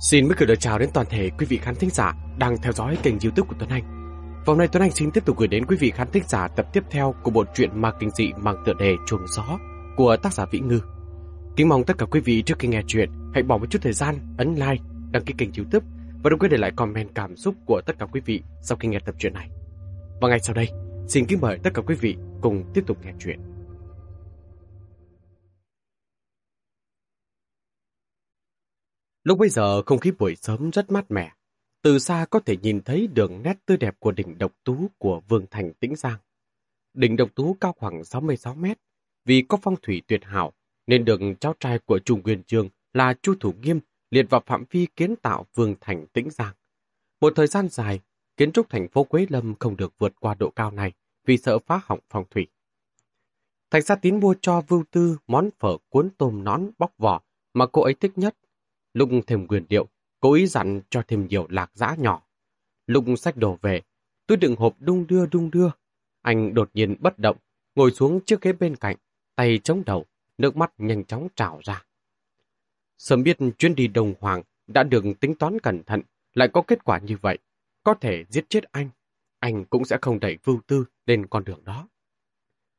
Xin mới gửi lời chào đến toàn thể quý vị khán thính giả đang theo dõi kênh youtube của Tuấn Anh. Vào nay Tuấn Anh xin tiếp tục gửi đến quý vị khán thính giả tập tiếp theo của bộ truyện ma kinh dị mang tựa đề Chuồng Gió của tác giả Vĩ Ngư. Kính mong tất cả quý vị trước khi nghe chuyện hãy bỏ một chút thời gian ấn like, đăng ký kênh youtube và đừng quên để lại comment cảm xúc của tất cả quý vị sau khi nghe tập truyện này. Và ngay sau đây, xin kính mời tất cả quý vị cùng tiếp tục nghe chuyện. Lúc bây giờ không khí buổi sớm rất mát mẻ. Từ xa có thể nhìn thấy đường nét tươi đẹp của đỉnh độc tú của Vương Thành Tĩnh Giang. Đỉnh độc tú cao khoảng 66 mét. Vì có phong thủy tuyệt hảo, nên được cháu trai của Trung Nguyên Trương là Chu Thủ Nghiêm liệt vào phạm vi kiến tạo Vương Thành Tĩnh Giang. Một thời gian dài, kiến trúc thành phố Quế Lâm không được vượt qua độ cao này vì sợ phá hỏng phong thủy. Thành gia tín mua cho Vưu Tư món phở cuốn tôm nón bóc vỏ mà cô ấy thích nhất Lúc thêm quyền điệu, cố ý dặn cho thêm nhiều lạc giã nhỏ. Lúc sách đồ về, tôi đựng hộp đung đưa đung đưa. Anh đột nhiên bất động, ngồi xuống chiếc ghế bên cạnh, tay chống đầu, nước mắt nhanh chóng trào ra. Sớm biết chuyến đi đồng hoàng đã được tính toán cẩn thận, lại có kết quả như vậy. Có thể giết chết anh, anh cũng sẽ không đẩy vưu tư lên con đường đó.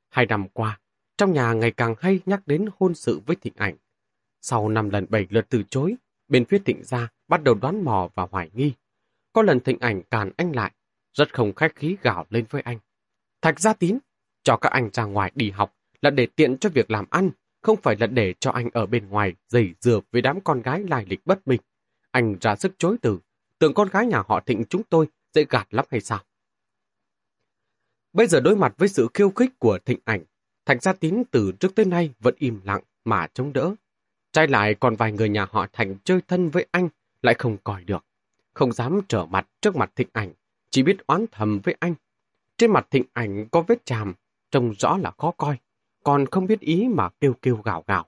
Hai năm qua, trong nhà ngày càng hay nhắc đến hôn sự với thịnh ảnh. Sau năm lần bảy lượt từ chối, bên phía thịnh gia bắt đầu đoán mò và hoài nghi. Có lần thịnh ảnh càn anh lại, rất không khách khí gào lên với anh. Thạch gia tín, cho các anh ra ngoài đi học là để tiện cho việc làm ăn, không phải là để cho anh ở bên ngoài dày dừa với đám con gái lai lịch bất minh. Anh ra sức chối từ, tưởng con gái nhà họ thịnh chúng tôi dễ gạt lắm hay sao? Bây giờ đối mặt với sự khiêu khích của thịnh ảnh, Thạch Gia Tín từ trước tới nay vẫn im lặng mà chống đỡ, Trái lại còn vài người nhà họ Thành chơi thân với anh lại không coi được. Không dám trở mặt trước mặt thịnh ảnh, chỉ biết oán thầm với anh. Trên mặt thịnh ảnh có vết chàm, trông rõ là khó coi, còn không biết ý mà kêu kêu gào gào.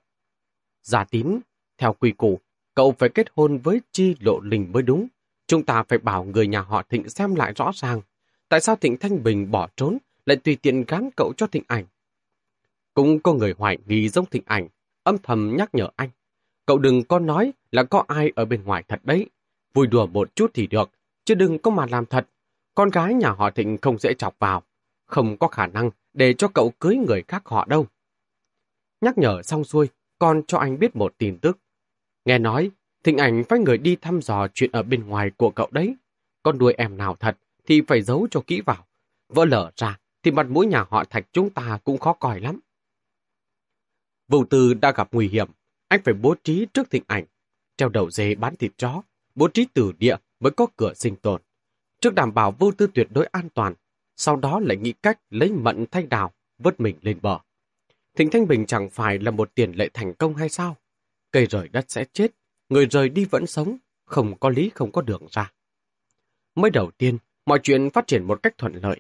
Giả tín, theo quy củ, cậu phải kết hôn với chi lộ linh mới đúng. Chúng ta phải bảo người nhà họ Thịnh xem lại rõ ràng. Tại sao Thịnh Thanh Bình bỏ trốn lại tùy tiện gán cậu cho Thịnh Ảnh? Cũng có người hoài nghi giống Thịnh Ảnh, âm thầm nhắc nhở anh. Cậu đừng có nói là có ai ở bên ngoài thật đấy. Vui đùa một chút thì được, chứ đừng có mà làm thật. Con gái nhà họ Thịnh không dễ chọc vào. Không có khả năng để cho cậu cưới người khác họ đâu. Nhắc nhở xong xuôi, con cho anh biết một tin tức. Nghe nói, Thịnh ảnh phải người đi thăm dò chuyện ở bên ngoài của cậu đấy. Con đuôi em nào thật thì phải giấu cho kỹ vào. Vỡ lở ra thì mặt mũi nhà họ Thạch chúng ta cũng khó coi lắm. Vô tư đã gặp nguy hiểm, anh phải bố trí trước thịnh ảnh, treo đầu dê bán thịt chó, bố trí tử địa mới có cửa sinh tồn. Trước đảm bảo vô tư tuyệt đối an toàn, sau đó lại nghĩ cách lấy mận thanh đào, vớt mình lên bờ. Thịnh Thanh Bình chẳng phải là một tiền lệ thành công hay sao? Cây rời đất sẽ chết, người rời đi vẫn sống, không có lý không có đường ra. Mới đầu tiên, mọi chuyện phát triển một cách thuận lợi.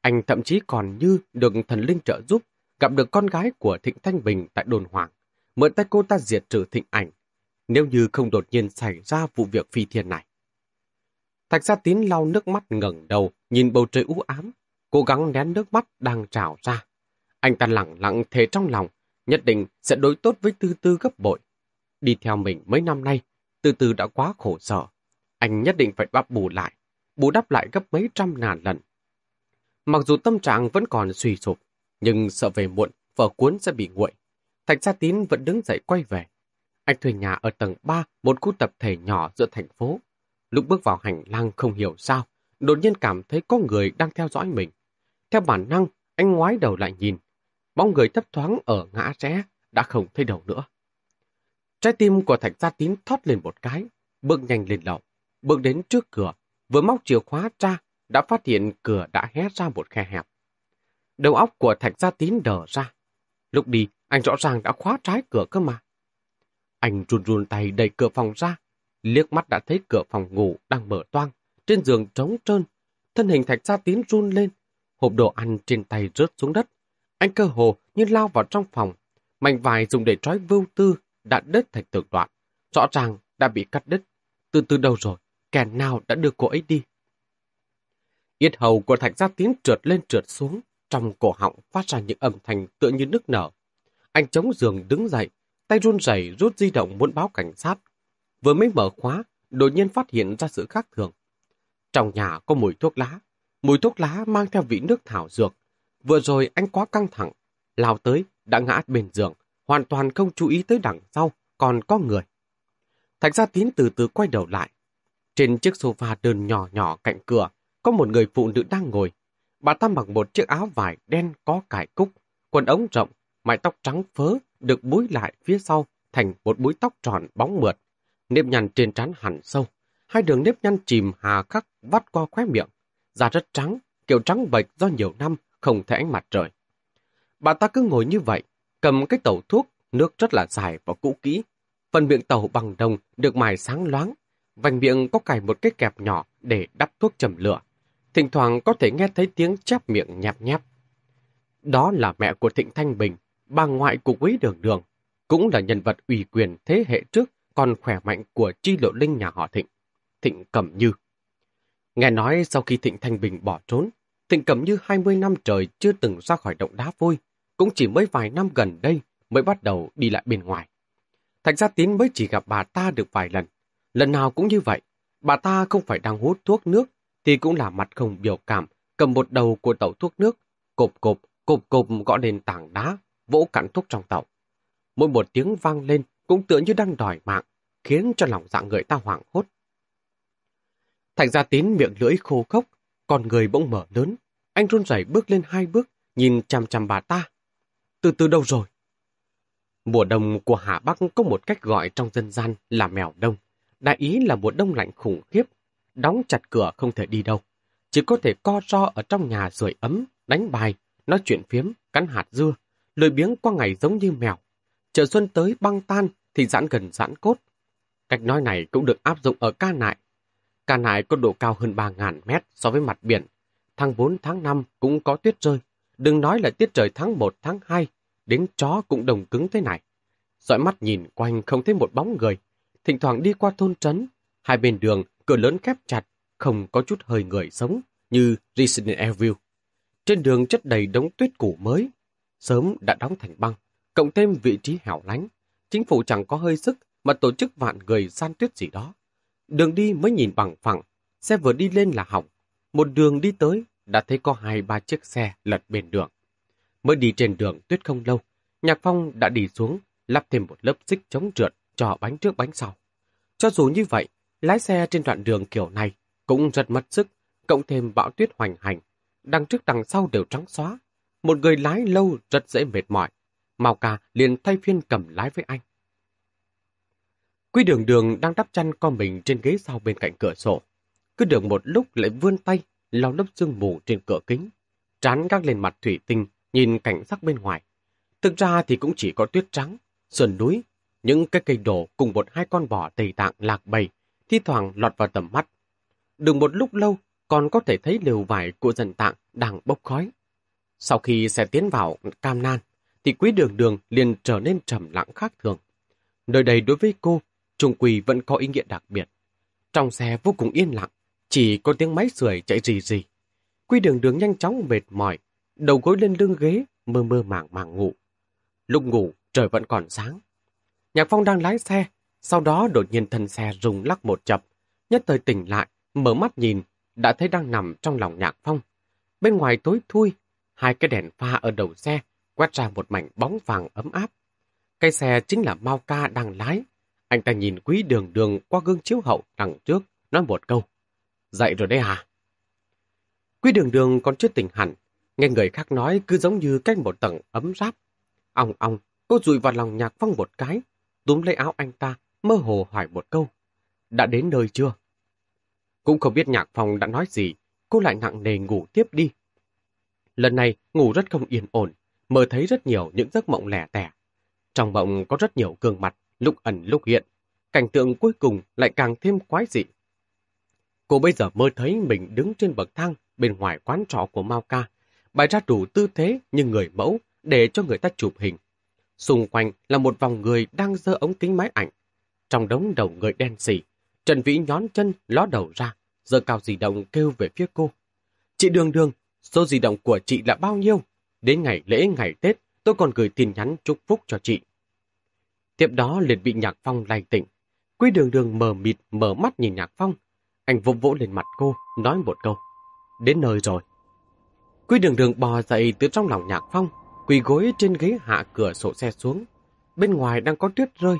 Anh thậm chí còn như được thần linh trợ giúp gặp được con gái của Thịnh Thanh Bình tại đồn hoàng, mượn tay cô ta diệt trừ Thịnh Ảnh, nếu như không đột nhiên xảy ra vụ việc phi thiên này. Thạch Gia Tín lau nước mắt ngẩng đầu, nhìn bầu trời u ám, cố gắng nén nước mắt đang trào ra. Anh ta lặng lặng thề trong lòng, nhất định sẽ đối tốt với Tư Tư gấp bội. Đi theo mình mấy năm nay, Tư Tư đã quá khổ sở. Anh nhất định phải bắp bù lại, bù đắp lại gấp mấy trăm ngàn lần. Mặc dù tâm trạng vẫn còn suy sụp, nhưng sợ về muộn, vở cuốn sẽ bị nguội. Thạch Gia Tín vẫn đứng dậy quay về. Anh thuê nhà ở tầng 3, một khu tập thể nhỏ giữa thành phố. Lúc bước vào hành lang không hiểu sao, đột nhiên cảm thấy có người đang theo dõi mình. Theo bản năng, anh ngoái đầu lại nhìn. Bóng người thấp thoáng ở ngã rẽ đã không thấy đầu nữa. Trái tim của Thạch Gia Tín thoát lên một cái, bước nhanh lên lầu. Bước đến trước cửa, vừa móc chìa khóa ra, đã phát hiện cửa đã hé ra một khe hẹp. Đầu óc của Thạch Gia Tín đờ ra. Lúc đi, anh rõ ràng đã khóa trái cửa cơ mà. Anh run run tay đẩy cửa phòng ra, liếc mắt đã thấy cửa phòng ngủ đang mở toang, trên giường trống trơn. Thân hình Thạch Gia Tín run lên, hộp đồ ăn trên tay rớt xuống đất. Anh cơ hồ như lao vào trong phòng, mảnh vải dùng để trói vưu tư đã đứt thành từng đoạn, rõ ràng đã bị cắt đứt. Từ từ đâu rồi, kẻ nào đã đưa cô ấy đi? Yết hầu của Thạch Gia Tín trượt lên trượt xuống, trong cổ họng phát ra những âm thanh tựa như nước nở. Anh chống giường đứng dậy, tay run rẩy rút di động muốn báo cảnh sát. Vừa mới mở khóa, đột nhiên phát hiện ra sự khác thường. Trong nhà có mùi thuốc lá, mùi thuốc lá mang theo vị nước thảo dược. Vừa rồi anh quá căng thẳng, lao tới, đã ngã bên giường, hoàn toàn không chú ý tới đằng sau, còn có người. Thạch gia tín từ từ quay đầu lại. Trên chiếc sofa đơn nhỏ nhỏ cạnh cửa, có một người phụ nữ đang ngồi. Bà ta mặc một chiếc áo vải đen có cải cúc, quần ống rộng, mái tóc trắng phớ được búi lại phía sau thành một búi tóc tròn bóng mượt. Nếp nhăn trên trán hẳn sâu, hai đường nếp nhăn chìm hà khắc vắt qua khóe miệng. Da rất trắng, kiểu trắng bệch do nhiều năm không thấy ánh mặt trời. Bà ta cứ ngồi như vậy, cầm cái tẩu thuốc, nước rất là dài và cũ kỹ. Phần miệng tàu bằng đồng được mài sáng loáng, vành miệng có cài một cái kẹp nhỏ để đắp thuốc chầm lửa. Thỉnh thoảng có thể nghe thấy tiếng chép miệng nhẹp nhép. Đó là mẹ của Thịnh Thanh Bình, bà ngoại của quý đường đường, cũng là nhân vật ủy quyền thế hệ trước còn khỏe mạnh của chi lộ linh nhà họ Thịnh, Thịnh Cẩm Như. Nghe nói sau khi Thịnh Thanh Bình bỏ trốn, Thịnh Cẩm Như 20 năm trời chưa từng ra khỏi động đá vôi, cũng chỉ mới vài năm gần đây mới bắt đầu đi lại bên ngoài. Thạch Gia Tín mới chỉ gặp bà ta được vài lần. Lần nào cũng như vậy, bà ta không phải đang hút thuốc nước, thì cũng là mặt không biểu cảm, cầm một đầu của tàu thuốc nước, cộp cộp, cộp cộp gõ lên tảng đá, vỗ cặn thuốc trong tàu. Mỗi một tiếng vang lên cũng tựa như đang đòi mạng, khiến cho lòng dạng người ta hoảng hốt. Thành ra tín miệng lưỡi khô khốc, còn người bỗng mở lớn. Anh run rẩy bước lên hai bước, nhìn chằm chằm bà ta. Từ từ đâu rồi? Mùa đông của Hà Bắc có một cách gọi trong dân gian là mèo đông. Đại ý là mùa đông lạnh khủng khiếp, đóng chặt cửa không thể đi đâu. Chỉ có thể co ro ở trong nhà sưởi ấm, đánh bài, nói chuyện phiếm, cắn hạt dưa, lười biếng qua ngày giống như mèo. Chờ xuân tới băng tan thì giãn gần giãn cốt. Cách nói này cũng được áp dụng ở ca nại. Ca nại có độ cao hơn 3.000 mét so với mặt biển. Tháng 4 tháng 5 cũng có tuyết rơi. Đừng nói là tiết trời tháng 1 tháng 2, đến chó cũng đồng cứng thế này. Dõi mắt nhìn quanh không thấy một bóng người. Thỉnh thoảng đi qua thôn trấn, hai bên đường cửa lớn khép chặt, không có chút hơi người sống như Resident Evil. Trên đường chất đầy đống tuyết củ mới, sớm đã đóng thành băng, cộng thêm vị trí hẻo lánh. Chính phủ chẳng có hơi sức mà tổ chức vạn người san tuyết gì đó. Đường đi mới nhìn bằng phẳng, xe vừa đi lên là hỏng. Một đường đi tới, đã thấy có hai ba chiếc xe lật bên đường. Mới đi trên đường tuyết không lâu, Nhạc Phong đã đi xuống, lắp thêm một lớp xích chống trượt cho bánh trước bánh sau. Cho dù như vậy, lái xe trên đoạn đường kiểu này cũng rất mất sức, cộng thêm bão tuyết hoành hành. Đằng trước đằng sau đều trắng xóa. Một người lái lâu rất dễ mệt mỏi. Mao ca liền thay phiên cầm lái với anh. Quy đường đường đang đắp chăn con mình trên ghế sau bên cạnh cửa sổ. Cứ được một lúc lại vươn tay, lau lớp sương mù trên cửa kính. Trán gác lên mặt thủy tinh, nhìn cảnh sắc bên ngoài. Thực ra thì cũng chỉ có tuyết trắng, sườn núi, những cái cây đổ cùng một hai con bò tây tạng lạc bầy, thi thoảng lọt vào tầm mắt. Đừng một lúc lâu, còn có thể thấy lều vải của dân tạng đang bốc khói. Sau khi xe tiến vào Cam Nan, thì quý đường đường liền trở nên trầm lặng khác thường. Nơi đây đối với cô, trùng quỳ vẫn có ý nghĩa đặc biệt. Trong xe vô cùng yên lặng, chỉ có tiếng máy sưởi chạy rì rì. Quý đường đường nhanh chóng mệt mỏi, đầu gối lên lưng ghế, mơ mơ màng màng ngủ. Lúc ngủ, trời vẫn còn sáng. Nhạc Phong đang lái xe, sau đó đột nhiên thân xe rung lắc một chập. Nhất thời tỉnh lại, mở mắt nhìn, đã thấy đang nằm trong lòng Nhạc Phong. Bên ngoài tối thui, hai cái đèn pha ở đầu xe quét ra một mảnh bóng vàng ấm áp. Cái xe chính là Mao Ca đang lái. Anh ta nhìn quý đường đường qua gương chiếu hậu đằng trước, nói một câu. Dậy rồi đấy hả? Quý đường đường còn chưa tỉnh hẳn, nghe người khác nói cứ giống như cách một tầng ấm ráp. Ong ong, cô rụi vào lòng nhạc phong một cái, túm lấy áo anh ta, mơ hồ hỏi một câu. Đã đến nơi chưa? Cũng không biết nhạc phong đã nói gì, cô lại nặng nề ngủ tiếp đi. Lần này ngủ rất không yên ổn, mơ thấy rất nhiều những giấc mộng lẻ tẻ. Trong mộng có rất nhiều gương mặt, lúc ẩn lúc hiện. Cảnh tượng cuối cùng lại càng thêm quái dị. Cô bây giờ mơ thấy mình đứng trên bậc thang bên ngoài quán trọ của Mao Ca, bày ra đủ tư thế như người mẫu để cho người ta chụp hình. Xung quanh là một vòng người đang dơ ống kính máy ảnh. Trong đống đầu người đen xỉ, Trần Vĩ nhón chân ló đầu ra, giơ cao di động kêu về phía cô. Chị Đường Đường, số di động của chị là bao nhiêu? Đến ngày lễ ngày Tết, tôi còn gửi tin nhắn chúc phúc cho chị. Tiếp đó liền bị Nhạc Phong lay tỉnh. Quý đường đường mờ mịt mở mắt nhìn Nhạc Phong. Anh vỗ vỗ lên mặt cô, nói một câu. Đến nơi rồi. Quý đường đường bò dậy từ trong lòng Nhạc Phong, quỳ gối trên ghế hạ cửa sổ xe xuống. Bên ngoài đang có tuyết rơi,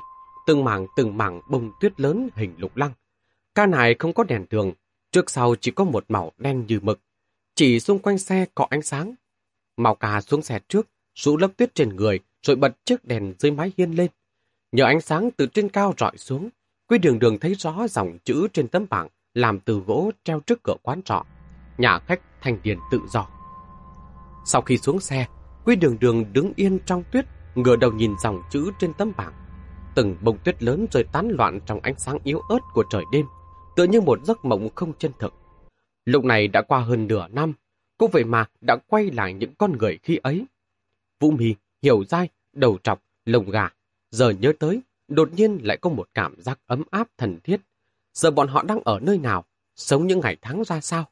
từng mảng từng mảng bông tuyết lớn hình lục lăng. Ca này không có đèn đường, trước sau chỉ có một màu đen như mực. Chỉ xung quanh xe có ánh sáng. Màu cà xuống xe trước, rũ lớp tuyết trên người, rồi bật chiếc đèn dưới mái hiên lên. Nhờ ánh sáng từ trên cao rọi xuống, Quý đường đường thấy rõ dòng chữ trên tấm bảng làm từ gỗ treo trước cửa quán trọ. Nhà khách thành điền tự do. Sau khi xuống xe, Quý đường đường đứng yên trong tuyết, ngửa đầu nhìn dòng chữ trên tấm bảng. Từng bông tuyết lớn rơi tán loạn trong ánh sáng yếu ớt của trời đêm, tựa như một giấc mộng không chân thực. Lúc này đã qua hơn nửa năm, cô vậy mà đã quay lại những con người khi ấy. Vũ Mì, Hiểu Dai, Đầu Trọc, Lồng Gà, giờ nhớ tới, đột nhiên lại có một cảm giác ấm áp thần thiết. Giờ bọn họ đang ở nơi nào, sống những ngày tháng ra sao?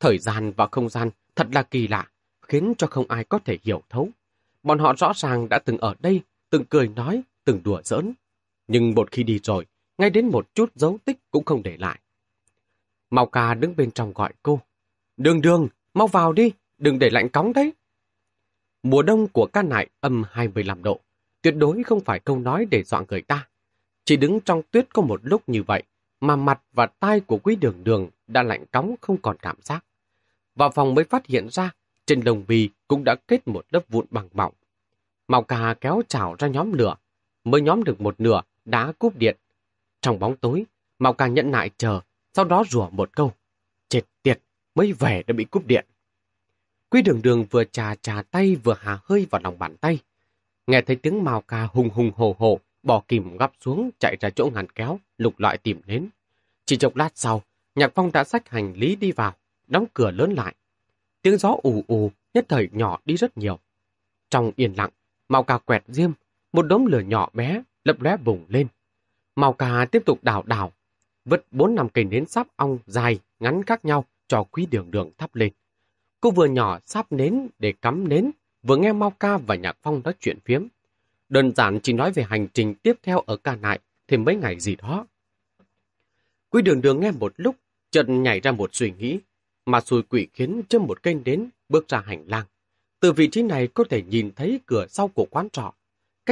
Thời gian và không gian thật là kỳ lạ, khiến cho không ai có thể hiểu thấu. Bọn họ rõ ràng đã từng ở đây, từng cười nói, từng đùa giỡn. Nhưng một khi đi rồi, ngay đến một chút dấu tích cũng không để lại. mau ca đứng bên trong gọi cô. Đường đường, mau vào đi, đừng để lạnh cóng đấy. Mùa đông của ca nại âm 25 độ, tuyệt đối không phải câu nói để dọa người ta. Chỉ đứng trong tuyết có một lúc như vậy, mà mặt và tai của quý đường đường đã lạnh cóng không còn cảm giác. Vào phòng mới phát hiện ra, trên lồng bì cũng đã kết một lớp vụn bằng mỏng. Màu cà kéo chảo ra nhóm lửa, mới nhóm được một nửa, đã cúp điện. Trong bóng tối, Mao cà nhận nại chờ, sau đó rủa một câu. Chết tiệt, mới về đã bị cúp điện. Quý đường đường vừa trà trà tay vừa hà hơi vào lòng bàn tay. Nghe thấy tiếng Mao cà hùng hùng hồ hồ, bỏ kìm gắp xuống chạy ra chỗ ngàn kéo, lục loại tìm đến. Chỉ chốc lát sau, Nhạc Phong đã xách hành lý đi vào, đóng cửa lớn lại. Tiếng gió ù ù, nhất thời nhỏ đi rất nhiều. Trong yên lặng, màu cà quẹt diêm, một đống lửa nhỏ bé, lấp lóe bùng lên. Màu cà tiếp tục đào đào, vứt bốn năm cây nến sáp ong dài, ngắn khác nhau cho quý đường đường thắp lên. Cô vừa nhỏ sáp nến để cắm nến, vừa nghe Mao Ca và Nhạc Phong nói chuyện phiếm. Đơn giản chỉ nói về hành trình tiếp theo ở ca nại thêm mấy ngày gì đó. Quý đường đường nghe một lúc, chợt nhảy ra một suy nghĩ, mà xùi quỷ khiến châm một kênh đến bước ra hành lang. Từ vị trí này có thể nhìn thấy cửa sau của quán trọ.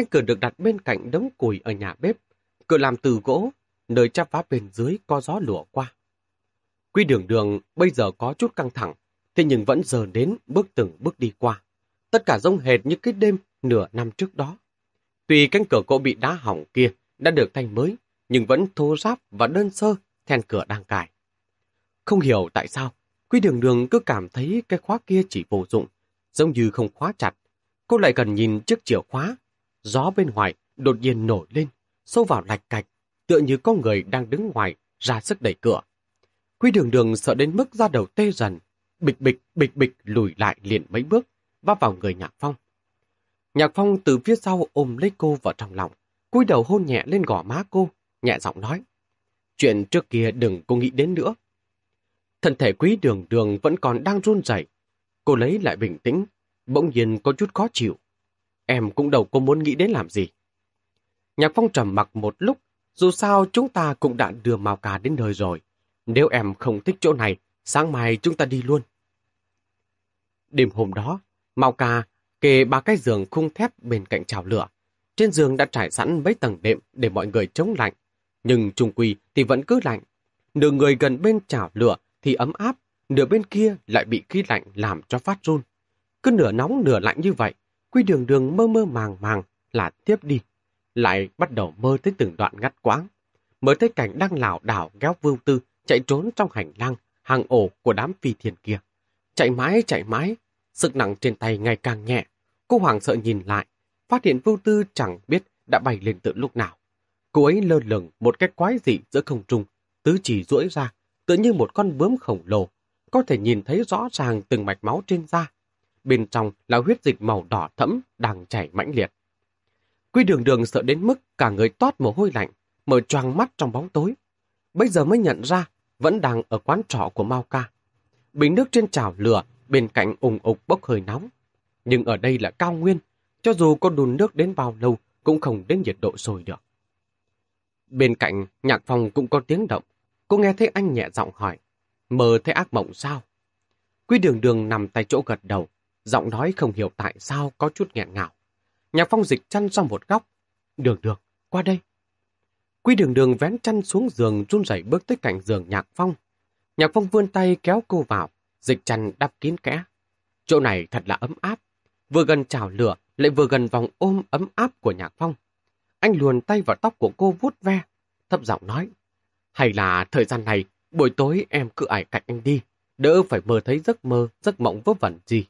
Cánh cửa được đặt bên cạnh đống củi ở nhà bếp. Cửa làm từ gỗ, nơi chắp vá bên dưới có gió lùa qua. Quy đường đường bây giờ có chút căng thẳng, thế nhưng vẫn giờ đến bước từng bước đi qua. Tất cả giống hệt như cái đêm nửa năm trước đó. Tuy cánh cửa gỗ bị đá hỏng kia đã được thay mới, nhưng vẫn thô ráp và đơn sơ, then cửa đang cài. Không hiểu tại sao, Quy đường đường cứ cảm thấy cái khóa kia chỉ vô dụng, giống như không khóa chặt. Cô lại cần nhìn chiếc chìa khóa. Gió bên ngoài đột nhiên nổi lên, sâu vào lạch cạch, tựa như có người đang đứng ngoài, ra sức đẩy cửa. Quy đường đường sợ đến mức ra đầu tê dần, bịch bịch bịch bịch lùi lại liền mấy bước, va vào người Nhạc Phong. Nhạc Phong từ phía sau ôm lấy cô vào trong lòng, cúi đầu hôn nhẹ lên gò má cô, nhẹ giọng nói. Chuyện trước kia đừng cô nghĩ đến nữa. Thân thể quý đường đường vẫn còn đang run rẩy. Cô lấy lại bình tĩnh, bỗng nhiên có chút khó chịu. Em cũng đâu có muốn nghĩ đến làm gì. Nhạc Phong trầm mặc một lúc, dù sao chúng ta cũng đã đưa Mao Ca đến nơi rồi. Nếu em không thích chỗ này, sáng mai chúng ta đi luôn. Đêm hôm đó, Mao Ca kê ba cái giường khung thép bên cạnh chảo lửa. Trên giường đã trải sẵn mấy tầng đệm để mọi người chống lạnh. Nhưng trung quy thì vẫn cứ lạnh. Nửa người gần bên chảo lửa thì ấm áp, nửa bên kia lại bị khí lạnh làm cho phát run. Cứ nửa nóng nửa lạnh như vậy, Quy đường đường mơ mơ màng màng là tiếp đi lại bắt đầu mơ tới từng đoạn ngắt quãng. Mới thấy cảnh đang lảo đảo kéo vưu tư chạy trốn trong hành lang, hàng ổ của đám phi thiền kia. Chạy mãi chạy mãi, sức nặng trên tay ngày càng nhẹ. Cô hoàng sợ nhìn lại, phát hiện vưu tư chẳng biết đã bay lên từ lúc nào. Cô ấy lơ lửng một cái quái dị giữa không trung, tứ chỉ duỗi ra, tựa như một con bướm khổng lồ, có thể nhìn thấy rõ ràng từng mạch máu trên da. Bên trong là huyết dịch màu đỏ thẫm đang chảy mãnh liệt. Quy đường đường sợ đến mức cả người toát mồ hôi lạnh, mở choàng mắt trong bóng tối. Bây giờ mới nhận ra, vẫn đang ở quán trọ của Mao Ca. Bình nước trên chảo lửa, bên cạnh ủng ục bốc hơi nóng. Nhưng ở đây là cao nguyên, cho dù có đun nước đến bao lâu cũng không đến nhiệt độ sôi được. Bên cạnh, nhạc phòng cũng có tiếng động. Cô nghe thấy anh nhẹ giọng hỏi, mơ thấy ác mộng sao? quy đường đường nằm tại chỗ gật đầu, giọng nói không hiểu tại sao có chút nghẹn ngào. Nhạc phong dịch chăn sang một góc. Đường đường, qua đây. quy đường đường vén chăn xuống giường run rẩy bước tới cạnh giường nhạc phong. Nhạc phong vươn tay kéo cô vào, dịch chăn đắp kín kẽ. Chỗ này thật là ấm áp. Vừa gần chảo lửa, lại vừa gần vòng ôm ấm áp của nhạc phong. Anh luồn tay vào tóc của cô vuốt ve, thấp giọng nói. Hay là thời gian này, buổi tối em cứ ải cạnh anh đi, đỡ phải mơ thấy giấc mơ, giấc mộng vớ vẩn gì.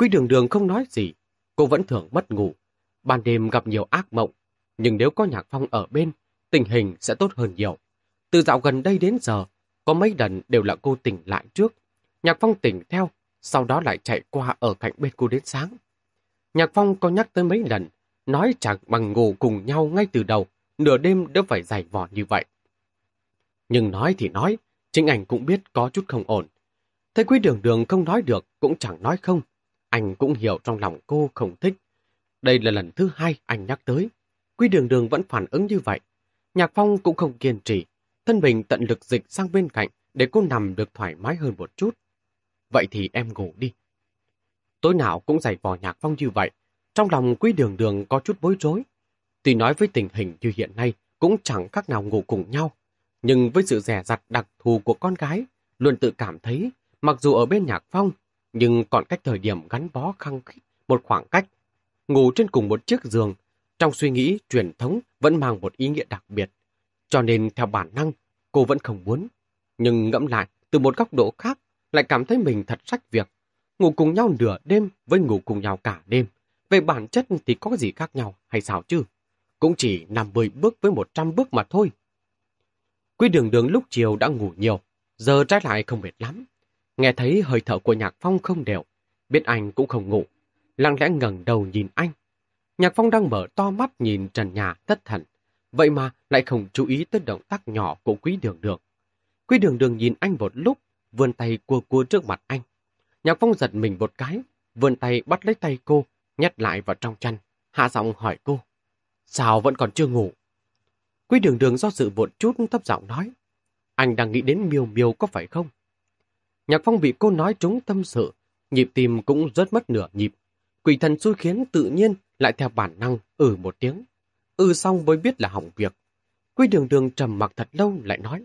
Quý đường đường không nói gì, cô vẫn thường mất ngủ. Ban đêm gặp nhiều ác mộng, nhưng nếu có nhạc phong ở bên, tình hình sẽ tốt hơn nhiều. Từ dạo gần đây đến giờ, có mấy lần đều là cô tỉnh lại trước. Nhạc phong tỉnh theo, sau đó lại chạy qua ở cạnh bên cô đến sáng. Nhạc phong có nhắc tới mấy lần, nói chẳng bằng ngủ cùng nhau ngay từ đầu, nửa đêm đỡ phải giải vò như vậy. Nhưng nói thì nói, chính ảnh cũng biết có chút không ổn. Thấy quý đường đường không nói được, cũng chẳng nói không. Anh cũng hiểu trong lòng cô không thích. Đây là lần thứ hai anh nhắc tới. Quý đường đường vẫn phản ứng như vậy. Nhạc Phong cũng không kiên trì. Thân mình tận lực dịch sang bên cạnh để cô nằm được thoải mái hơn một chút. Vậy thì em ngủ đi. Tối nào cũng giày vò Nhạc Phong như vậy. Trong lòng quý đường đường có chút bối rối. Tuy nói với tình hình như hiện nay cũng chẳng khác nào ngủ cùng nhau. Nhưng với sự rẻ rặt đặc thù của con gái, luôn tự cảm thấy, mặc dù ở bên Nhạc Phong, nhưng còn cách thời điểm gắn bó khăng khít một khoảng cách. Ngủ trên cùng một chiếc giường, trong suy nghĩ truyền thống vẫn mang một ý nghĩa đặc biệt. Cho nên theo bản năng, cô vẫn không muốn. Nhưng ngẫm lại, từ một góc độ khác, lại cảm thấy mình thật sách việc. Ngủ cùng nhau nửa đêm với ngủ cùng nhau cả đêm. Về bản chất thì có gì khác nhau hay sao chứ? Cũng chỉ nằm 10 bước với 100 bước mà thôi. Quý đường đường lúc chiều đã ngủ nhiều, giờ trái lại không mệt lắm. Nghe thấy hơi thở của Nhạc Phong không đều, biết anh cũng không ngủ, lặng lẽ ngẩng đầu nhìn anh. Nhạc Phong đang mở to mắt nhìn trần nhà thất thần, vậy mà lại không chú ý tới động tác nhỏ của quý đường đường. Quý đường đường nhìn anh một lúc, vươn tay cua cua trước mặt anh. Nhạc Phong giật mình một cái, vươn tay bắt lấy tay cô, nhét lại vào trong chăn, hạ giọng hỏi cô. Sao vẫn còn chưa ngủ? Quý đường đường do sự một chút thấp giọng nói. Anh đang nghĩ đến miêu miêu có phải không? Nhạc phong bị cô nói trúng tâm sự, nhịp tim cũng rớt mất nửa nhịp. Quỷ thần xui khiến tự nhiên lại theo bản năng ừ một tiếng. Ừ xong mới biết là hỏng việc. Quy đường đường trầm mặc thật lâu lại nói.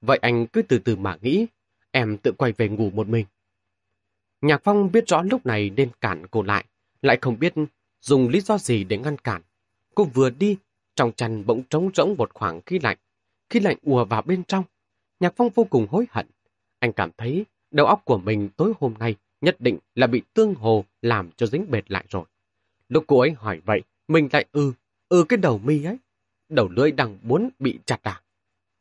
Vậy anh cứ từ từ mà nghĩ, em tự quay về ngủ một mình. Nhạc phong biết rõ lúc này nên cản cô lại, lại không biết dùng lý do gì để ngăn cản. Cô vừa đi, trong chăn bỗng trống rỗng một khoảng khí lạnh. Khí lạnh ùa vào bên trong. Nhạc phong vô cùng hối hận. Anh cảm thấy đầu óc của mình tối hôm nay nhất định là bị tương hồ làm cho dính bệt lại rồi. Lúc cô ấy hỏi vậy, mình lại ư, ư cái đầu mi ấy. Đầu lưỡi đang muốn bị chặt à?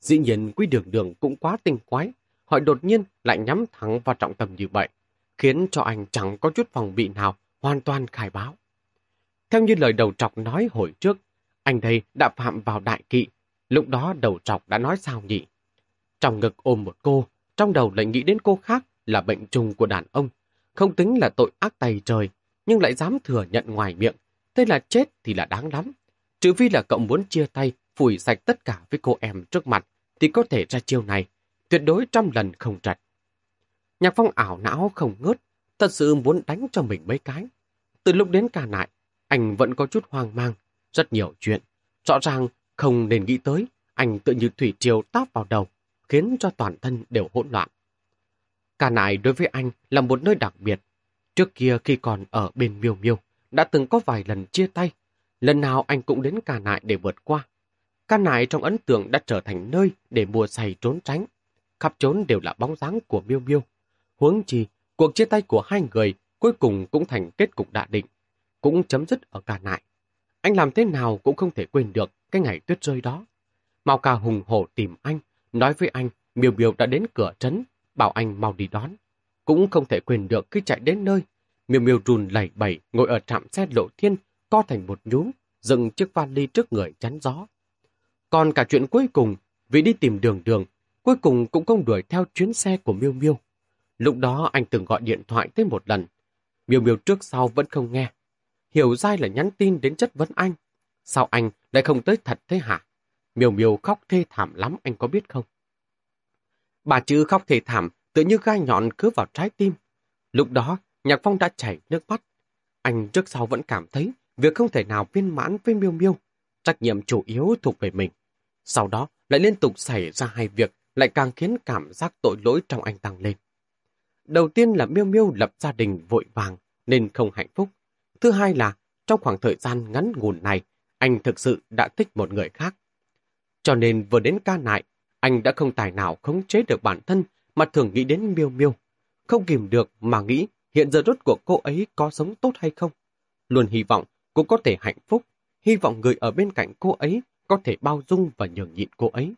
Dĩ nhiên quý đường đường cũng quá tinh quái, hỏi đột nhiên lại nhắm thẳng vào trọng tâm như vậy, khiến cho anh chẳng có chút phòng bị nào hoàn toàn khai báo. Theo như lời đầu trọc nói hồi trước, anh đây đã phạm vào đại kỵ, lúc đó đầu trọc đã nói sao nhỉ? Trong ngực ôm một cô, trong đầu lại nghĩ đến cô khác là bệnh trùng của đàn ông, không tính là tội ác tay trời, nhưng lại dám thừa nhận ngoài miệng, thế là chết thì là đáng lắm. Trừ phi là cậu muốn chia tay, phủi sạch tất cả với cô em trước mặt, thì có thể ra chiêu này, tuyệt đối trăm lần không trật. Nhạc phong ảo não không ngớt, thật sự muốn đánh cho mình mấy cái. Từ lúc đến cả nại, anh vẫn có chút hoang mang, rất nhiều chuyện. Rõ ràng không nên nghĩ tới, anh tự như thủy triều táp vào đầu, khiến cho toàn thân đều hỗn loạn. Cả nại đối với anh là một nơi đặc biệt. Trước kia khi còn ở bên miêu miêu, đã từng có vài lần chia tay. Lần nào anh cũng đến cả nại để vượt qua. Cả nại trong ấn tượng đã trở thành nơi để mùa say trốn tránh. Khắp trốn đều là bóng dáng của miêu miêu. Huống chi, cuộc chia tay của hai người cuối cùng cũng thành kết cục đã định. Cũng chấm dứt ở cả nại. Anh làm thế nào cũng không thể quên được cái ngày tuyết rơi đó. Mao Cà hùng hổ tìm anh, nói với anh miêu miêu đã đến cửa trấn, bảo anh mau đi đón. Cũng không thể quên được khi chạy đến nơi. Miêu miêu run lẩy bẩy ngồi ở trạm xe lộ thiên, co thành một nhúm, dựng chiếc vali trước người chắn gió. Còn cả chuyện cuối cùng, vì đi tìm đường đường, cuối cùng cũng không đuổi theo chuyến xe của Miêu Miêu. Lúc đó anh từng gọi điện thoại tới một lần. Miêu Miêu trước sau vẫn không nghe. Hiểu dai là nhắn tin đến chất vấn anh. Sao anh lại không tới thật thế hả? Miêu miêu khóc thê thảm lắm anh có biết không? Bà chữ khóc thê thảm tự như gai nhọn cứ vào trái tim. Lúc đó, Nhạc Phong đã chảy nước mắt. Anh trước sau vẫn cảm thấy việc không thể nào viên mãn với Miêu Miêu. Trách nhiệm chủ yếu thuộc về mình. Sau đó lại liên tục xảy ra hai việc lại càng khiến cảm giác tội lỗi trong anh tăng lên. Đầu tiên là Miêu Miêu lập gia đình vội vàng nên không hạnh phúc. Thứ hai là trong khoảng thời gian ngắn ngủn này, anh thực sự đã thích một người khác. Cho nên vừa đến ca nại, anh đã không tài nào khống chế được bản thân mà thường nghĩ đến Miêu Miêu. Không kìm được mà nghĩ hiện giờ rốt cuộc cô ấy có sống tốt hay không. Luôn hy vọng cô có thể hạnh phúc, hy vọng người ở bên cạnh cô ấy có thể bao dung và nhường nhịn cô ấy.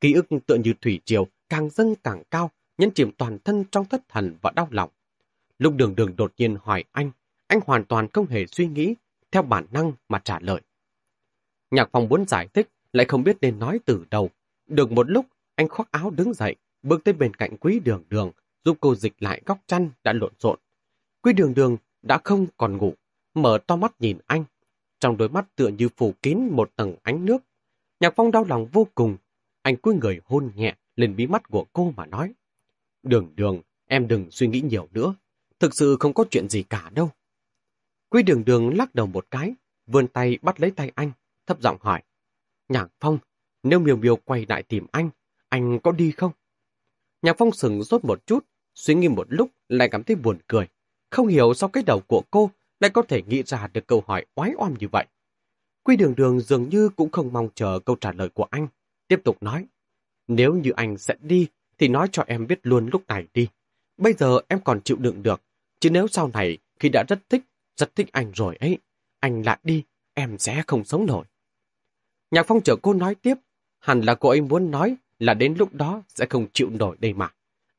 Ký ức tựa như thủy triều, càng dâng càng cao, nhấn chìm toàn thân trong thất thần và đau lòng. Lúc đường đường đột nhiên hỏi anh, anh hoàn toàn không hề suy nghĩ, theo bản năng mà trả lời. Nhạc phòng muốn giải thích, lại không biết nên nói từ đầu. Được một lúc, anh khoác áo đứng dậy, bước tới bên cạnh quý đường đường, giúp cô dịch lại góc chăn đã lộn xộn. Quý đường đường đã không còn ngủ, mở to mắt nhìn anh. Trong đôi mắt tựa như phủ kín một tầng ánh nước. Nhạc phong đau lòng vô cùng. Anh cúi người hôn nhẹ lên bí mắt của cô mà nói. Đường đường, em đừng suy nghĩ nhiều nữa. Thực sự không có chuyện gì cả đâu. Quý đường đường lắc đầu một cái, vươn tay bắt lấy tay anh, thấp giọng hỏi. Nhạc phong, nếu Miêu Miêu quay lại tìm anh, anh có đi không? Nhạc phong sừng rốt một chút, suy nghĩ một lúc lại cảm thấy buồn cười. Không hiểu sao cái đầu của cô lại có thể nghĩ ra được câu hỏi oái oăm như vậy. Quy đường đường dường như cũng không mong chờ câu trả lời của anh. Tiếp tục nói, nếu như anh sẽ đi, thì nói cho em biết luôn lúc này đi. Bây giờ em còn chịu đựng được, chứ nếu sau này khi đã rất thích, rất thích anh rồi ấy, anh lại đi, em sẽ không sống nổi. Nhạc phong chờ cô nói tiếp, hẳn là cô ấy muốn nói là đến lúc đó sẽ không chịu nổi đây mà.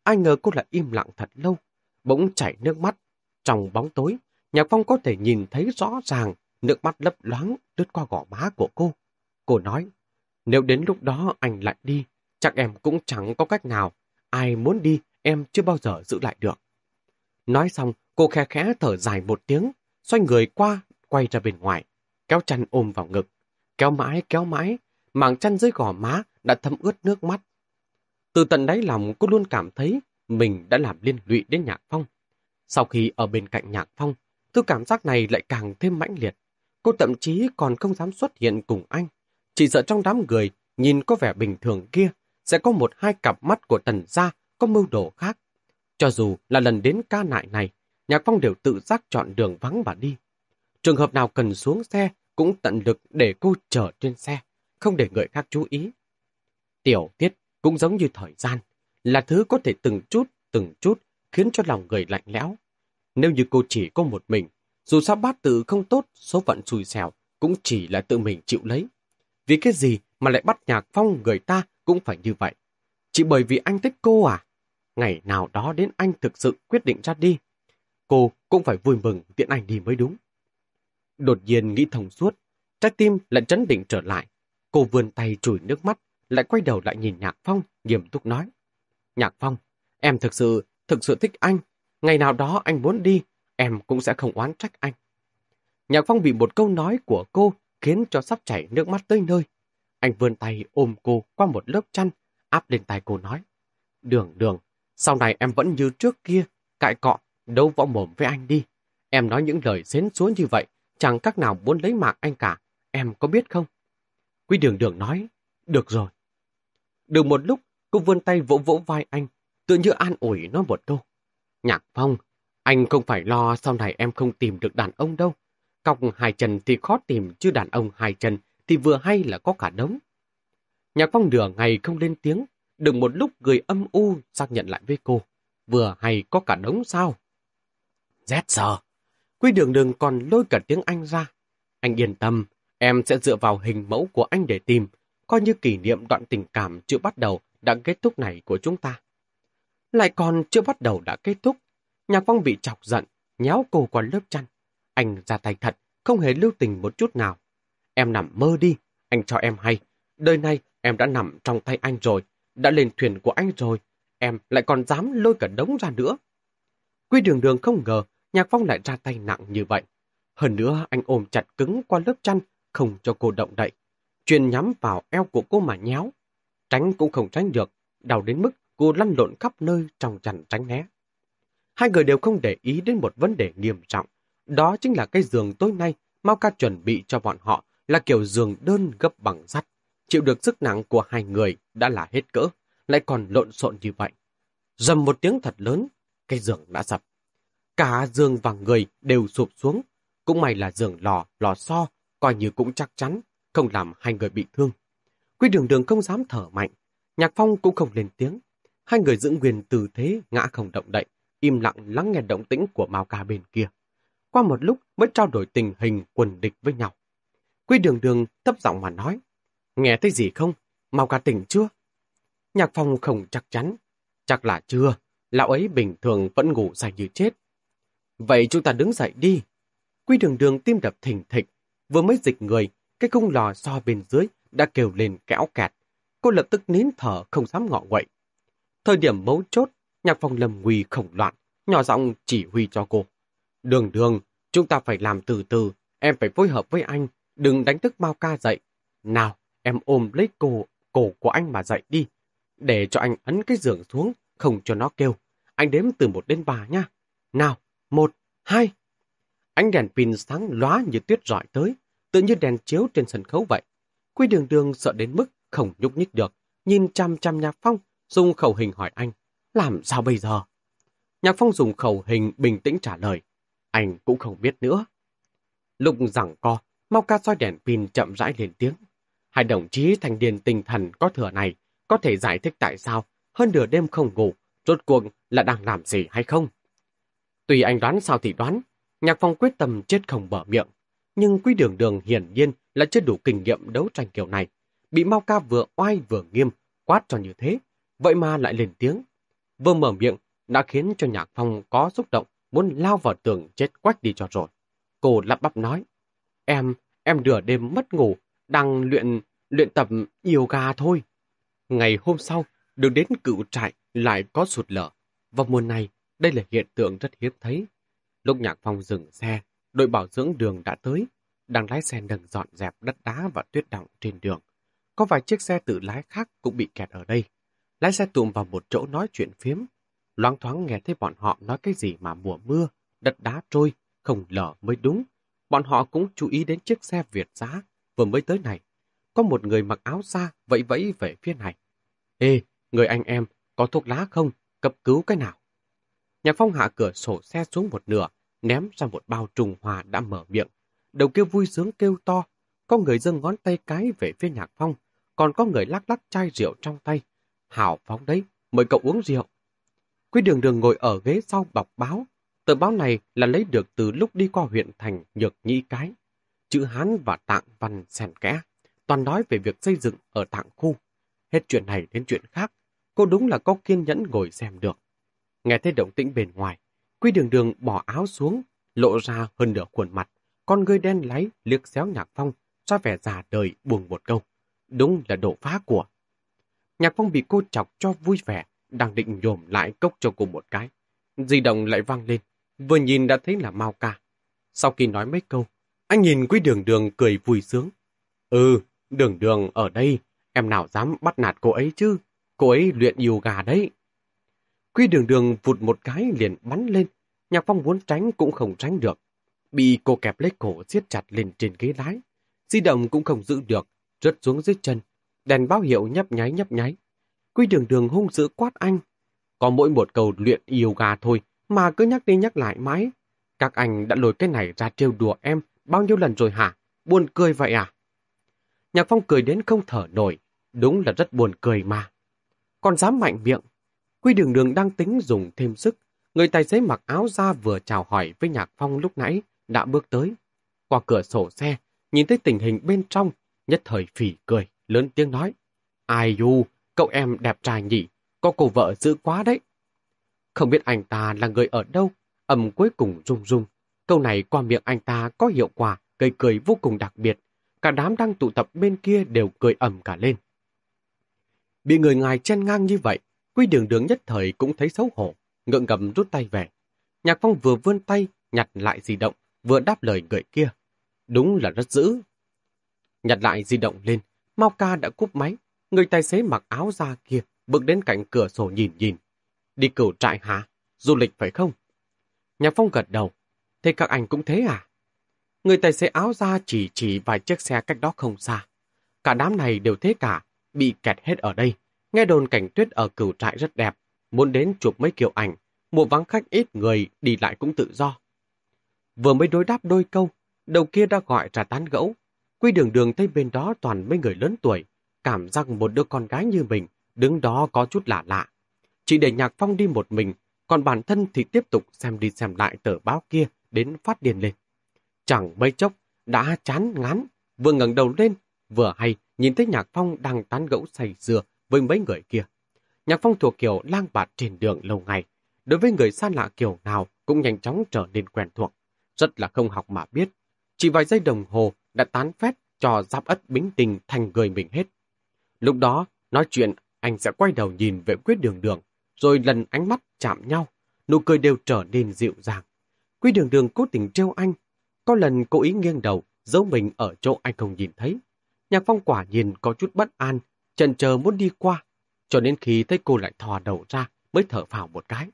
Ai ngờ cô lại im lặng thật lâu, bỗng chảy nước mắt. Trong bóng tối, Nhạc Phong có thể nhìn thấy rõ ràng nước mắt lấp loáng lướt qua gò má của cô. Cô nói, nếu đến lúc đó anh lại đi, chắc em cũng chẳng có cách nào. Ai muốn đi, em chưa bao giờ giữ lại được. Nói xong, cô khe khẽ thở dài một tiếng, xoay người qua, quay ra bên ngoài, kéo chăn ôm vào ngực. Kéo mãi, kéo mãi, mảng chăn dưới gò má đã thấm ướt nước mắt. Từ tận đáy lòng cô luôn cảm thấy mình đã làm liên lụy đến Nhạc Phong. Sau khi ở bên cạnh Nhạc Phong, thứ cảm giác này lại càng thêm mãnh liệt. Cô thậm chí còn không dám xuất hiện cùng anh. Chỉ sợ trong đám người, nhìn có vẻ bình thường kia, sẽ có một hai cặp mắt của tần gia có mưu đồ khác. Cho dù là lần đến ca nại này, Nhạc Phong đều tự giác chọn đường vắng mà đi. Trường hợp nào cần xuống xe cũng tận lực để cô chờ trên xe, không để người khác chú ý. Tiểu tiết cũng giống như thời gian, là thứ có thể từng chút, từng chút khiến cho lòng người lạnh lẽo. Nếu như cô chỉ có một mình, dù sao bát tự không tốt, số phận xui xẻo cũng chỉ là tự mình chịu lấy. Vì cái gì mà lại bắt nhạc phong người ta cũng phải như vậy? Chỉ bởi vì anh thích cô à? Ngày nào đó đến anh thực sự quyết định ra đi. Cô cũng phải vui mừng tiện anh đi mới đúng. Đột nhiên nghĩ thông suốt, trái tim lại chấn định trở lại. Cô vươn tay chùi nước mắt, lại quay đầu lại nhìn Nhạc Phong, nghiêm túc nói. Nhạc Phong, em thực sự, thực sự thích anh. Ngày nào đó anh muốn đi, em cũng sẽ không oán trách anh. Nhạc Phong bị một câu nói của cô khiến cho sắp chảy nước mắt tới nơi. Anh vươn tay ôm cô qua một lớp chăn, áp lên tay cô nói. Đường đường, sau này em vẫn như trước kia, cãi cọ, đấu võ mồm với anh đi. Em nói những lời xến xuống như vậy, chẳng các nào muốn lấy mạng anh cả, em có biết không? Quý đường đường nói, được rồi. Được một lúc, cô vươn tay vỗ vỗ vai anh, tự như an ủi nói một câu. Nhạc Phong, anh không phải lo sau này em không tìm được đàn ông đâu. Cọc hai chân thì khó tìm, chứ đàn ông hai chân thì vừa hay là có cả đống. Nhạc Phong nửa ngày không lên tiếng, đừng một lúc người âm u xác nhận lại với cô. Vừa hay có cả đống sao? Rét sờ. Quy đường đường còn lôi cả tiếng Anh ra. Anh yên tâm, em sẽ dựa vào hình mẫu của anh để tìm, coi như kỷ niệm đoạn tình cảm chưa bắt đầu đã kết thúc này của chúng ta. Lại còn chưa bắt đầu đã kết thúc, Nhạc Phong bị chọc giận, nhéo cô qua lớp chăn. Anh ra tay thật, không hề lưu tình một chút nào. Em nằm mơ đi, anh cho em hay. Đời này em đã nằm trong tay anh rồi, đã lên thuyền của anh rồi. Em lại còn dám lôi cả đống ra nữa. Quy đường đường không ngờ Nhạc Phong lại ra tay nặng như vậy. Hơn nữa anh ôm chặt cứng qua lớp chăn, không cho cô động đậy. truyền nhắm vào eo của cô mà nhéo. Tránh cũng không tránh được, đau đến mức cô lăn lộn khắp nơi trong chăn tránh né. Hai người đều không để ý đến một vấn đề nghiêm trọng. Đó chính là cái giường tối nay Mao ca chuẩn bị cho bọn họ là kiểu giường đơn gấp bằng sắt. Chịu được sức nặng của hai người đã là hết cỡ, lại còn lộn xộn như vậy. Dầm một tiếng thật lớn, cái giường đã sập. Cả giường và người đều sụp xuống. Cũng may là giường lò, lò xo, coi như cũng chắc chắn, không làm hai người bị thương. Quy đường đường không dám thở mạnh, Nhạc Phong cũng không lên tiếng. Hai người giữ nguyên tư thế, ngã không động đậy, im lặng lắng nghe động tĩnh của Mao ca bên kia. Qua một lúc mới trao đổi tình hình quần địch với nhau. Quy đường đường thấp giọng mà nói, nghe thấy gì không? Mao ca tỉnh chưa? Nhạc Phong không chắc chắn. Chắc là chưa, lão ấy bình thường vẫn ngủ say như chết. Vậy chúng ta đứng dậy đi. Quy đường đường tim đập thình thịch, vừa mới dịch người, cái cung lò so bên dưới đã kêu lên kéo kẹt. Cô lập tức nín thở không dám ngọ quậy. Thời điểm mấu chốt, nhạc phòng lầm nguy khổng loạn, nhỏ giọng chỉ huy cho cô. Đường đường, chúng ta phải làm từ từ, em phải phối hợp với anh, đừng đánh thức Mao ca dậy. Nào, em ôm lấy cổ, cổ của anh mà dậy đi, để cho anh ấn cái giường xuống, không cho nó kêu. Anh đếm từ một đến ba nha. Nào, một, hai. Ánh đèn pin sáng lóa như tuyết rọi tới, tự như đèn chiếu trên sân khấu vậy. Quy đường đường sợ đến mức không nhúc nhích được, nhìn chăm chăm Nhạc Phong, dùng khẩu hình hỏi anh, làm sao bây giờ? Nhạc Phong dùng khẩu hình bình tĩnh trả lời, anh cũng không biết nữa. Lúc giảng co, Mau ca soi đèn pin chậm rãi lên tiếng. Hai đồng chí thành điền tinh thần có thừa này có thể giải thích tại sao hơn nửa đêm không ngủ, rốt cuộc là đang làm gì hay không? Tùy anh đoán sao thì đoán, Nhạc Phong quyết tâm chết không mở miệng. Nhưng quý đường đường hiển nhiên là chưa đủ kinh nghiệm đấu tranh kiểu này. Bị Mao Ca vừa oai vừa nghiêm, quát cho như thế. Vậy mà lại lên tiếng. Vừa mở miệng đã khiến cho Nhạc Phong có xúc động, muốn lao vào tường chết quách đi cho rồi. Cô lắp bắp nói, em, em nửa đêm mất ngủ, đang luyện, luyện tập yoga thôi. Ngày hôm sau, được đến cựu trại lại có sụt lở. Vào mùa này, đây là hiện tượng rất hiếm thấy. Lúc Nhạc Phong dừng xe, đội bảo dưỡng đường đã tới, đang lái xe nâng dọn dẹp đất đá và tuyết đọng trên đường. Có vài chiếc xe tự lái khác cũng bị kẹt ở đây. Lái xe tụm vào một chỗ nói chuyện phiếm. Loáng thoáng nghe thấy bọn họ nói cái gì mà mùa mưa, đất đá trôi, không lở mới đúng. Bọn họ cũng chú ý đến chiếc xe Việt giá vừa mới tới này. Có một người mặc áo xa vẫy vẫy về phía này. Ê, người anh em, có thuốc lá không? Cấp cứu cái nào? Nhạc Phong hạ cửa sổ xe xuống một nửa, ném ra một bao trùng hòa đã mở miệng. Đầu kia vui sướng kêu to, có người dâng ngón tay cái về phía Nhạc Phong, còn có người lắc lắc chai rượu trong tay. Hảo phóng đấy, mời cậu uống rượu. Quý đường đường ngồi ở ghế sau bọc báo. Tờ báo này là lấy được từ lúc đi qua huyện thành Nhược Nhĩ Cái. Chữ Hán và Tạng Văn xen kẽ, toàn nói về việc xây dựng ở Tạng Khu. Hết chuyện này đến chuyện khác, cô đúng là có kiên nhẫn ngồi xem được. Nghe thấy động tĩnh bên ngoài, Quy đường đường bỏ áo xuống, lộ ra hơn nửa khuôn mặt, con người đen láy liếc xéo Nhạc Phong, ra vẻ già đời buồn một câu. Đúng là độ phá của. Nhạc Phong bị cô chọc cho vui vẻ, đang định nhổm lại cốc cho cô một cái. Di động lại vang lên, vừa nhìn đã thấy là Mao Ca. Sau khi nói mấy câu, anh nhìn Quý Đường Đường cười vui sướng. Ừ, Đường Đường ở đây, em nào dám bắt nạt cô ấy chứ? Cô ấy luyện yoga đấy. Quy đường đường vụt một cái liền bắn lên, Nhạc Phong muốn tránh cũng không tránh được. Bị cô kẹp lấy cổ siết chặt lên trên ghế lái. Di động cũng không giữ được, rớt xuống dưới chân. Đèn báo hiệu nhấp nháy nhấp nháy. Quy đường đường hung dữ quát anh. Có mỗi một câu luyện yoga thôi mà cứ nhắc đi nhắc lại mãi. Các anh đã lôi cái này ra trêu đùa em bao nhiêu lần rồi hả? Buồn cười vậy à? Nhạc Phong cười đến không thở nổi. Đúng là rất buồn cười mà. Còn dám mạnh miệng. Quy đường đường đang tính dùng thêm sức. Người tài xế mặc áo da vừa chào hỏi với Nhạc Phong lúc nãy đã bước tới. Qua cửa sổ xe, nhìn thấy tình hình bên trong, nhất thời phỉ cười, lớn tiếng nói. Ai du, cậu em đẹp trai nhỉ, có cô vợ dữ quá đấy. Không biết anh ta là người ở đâu, ầm cuối cùng rung rung. Câu này qua miệng anh ta có hiệu quả, gây cười vô cùng đặc biệt. Cả đám đang tụ tập bên kia đều cười ầm cả lên. Bị người ngài chen ngang như vậy, Quy đường đường nhất thời cũng thấy xấu hổ, ngượng ngầm rút tay về. Nhạc Phong vừa vươn tay, nhặt lại di động, vừa đáp lời người kia. Đúng là rất dữ. Nhặt lại di động lên, Mao ca đã cúp máy, người tài xế mặc áo da kia bước đến cạnh cửa sổ nhìn nhìn. Đi cửu trại hả? Du lịch phải không? Nhạc Phong gật đầu. Thế các anh cũng thế à? Người tài xế áo da chỉ chỉ vài chiếc xe cách đó không xa. Cả đám này đều thế cả, bị kẹt hết ở đây. Nghe đồn cảnh tuyết ở cửu trại rất đẹp, muốn đến chụp mấy kiểu ảnh, mùa vắng khách ít người đi lại cũng tự do. Vừa mới đối đáp đôi câu, đầu kia đã gọi trà tán gẫu. Quy đường đường thấy bên đó toàn mấy người lớn tuổi, cảm giác một đứa con gái như mình, đứng đó có chút lạ lạ. Chỉ để Nhạc Phong đi một mình, còn bản thân thì tiếp tục xem đi xem lại tờ báo kia đến phát điên lên. Chẳng mấy chốc, đã chán ngán, vừa ngẩng đầu lên, vừa hay nhìn thấy Nhạc Phong đang tán gẫu say dừa với mấy người kia. Nhạc Phong thuộc kiểu lang bạt trên đường lâu ngày, đối với người xa lạ kiểu nào cũng nhanh chóng trở nên quen thuộc, rất là không học mà biết. Chỉ vài giây đồng hồ đã tán phét cho giáp ất bính tình thành người mình hết. Lúc đó, nói chuyện, anh sẽ quay đầu nhìn về quyết đường đường, rồi lần ánh mắt chạm nhau, nụ cười đều trở nên dịu dàng. quy đường đường cố tình trêu anh, có lần cố ý nghiêng đầu, giấu mình ở chỗ anh không nhìn thấy. Nhạc phong quả nhìn có chút bất an, chần chờ muốn đi qua, cho đến khi thấy cô lại thò đầu ra mới thở phào một cái.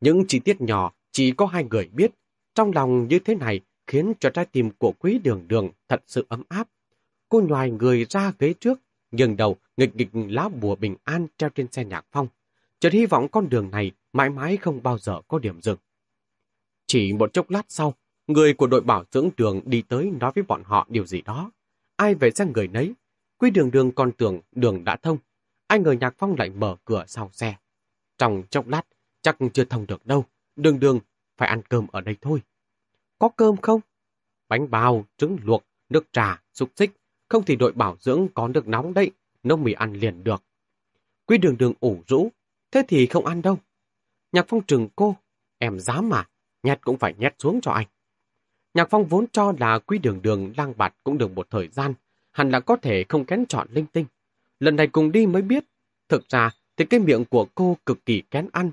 Những chi tiết nhỏ chỉ có hai người biết, trong lòng như thế này khiến cho trái tim của quý đường đường thật sự ấm áp. Cô nhòi người ra ghế trước, nghiêng đầu nghịch nghịch lá bùa bình an treo trên xe nhạc phong. Chợt hy vọng con đường này mãi mãi không bao giờ có điểm dừng. Chỉ một chốc lát sau, người của đội bảo dưỡng đường đi tới nói với bọn họ điều gì đó. Ai về sang người nấy, quý đường đường còn tưởng đường đã thông. Anh ngờ nhạc phong lại mở cửa sau xe. Trong chốc lát, chắc chưa thông được đâu. Đường đường, phải ăn cơm ở đây thôi. Có cơm không? Bánh bao, trứng luộc, nước trà, xúc xích. Không thì đội bảo dưỡng có nước nóng đấy, nấu mì ăn liền được. Quý đường đường ủ rũ, thế thì không ăn đâu. Nhạc phong trừng cô, em dám mà, nhét cũng phải nhét xuống cho anh. Nhạc phong vốn cho là quý đường đường lang bạt cũng được một thời gian, hẳn là có thể không kén chọn linh tinh. Lần này cùng đi mới biết, thực ra thì cái miệng của cô cực kỳ kén ăn.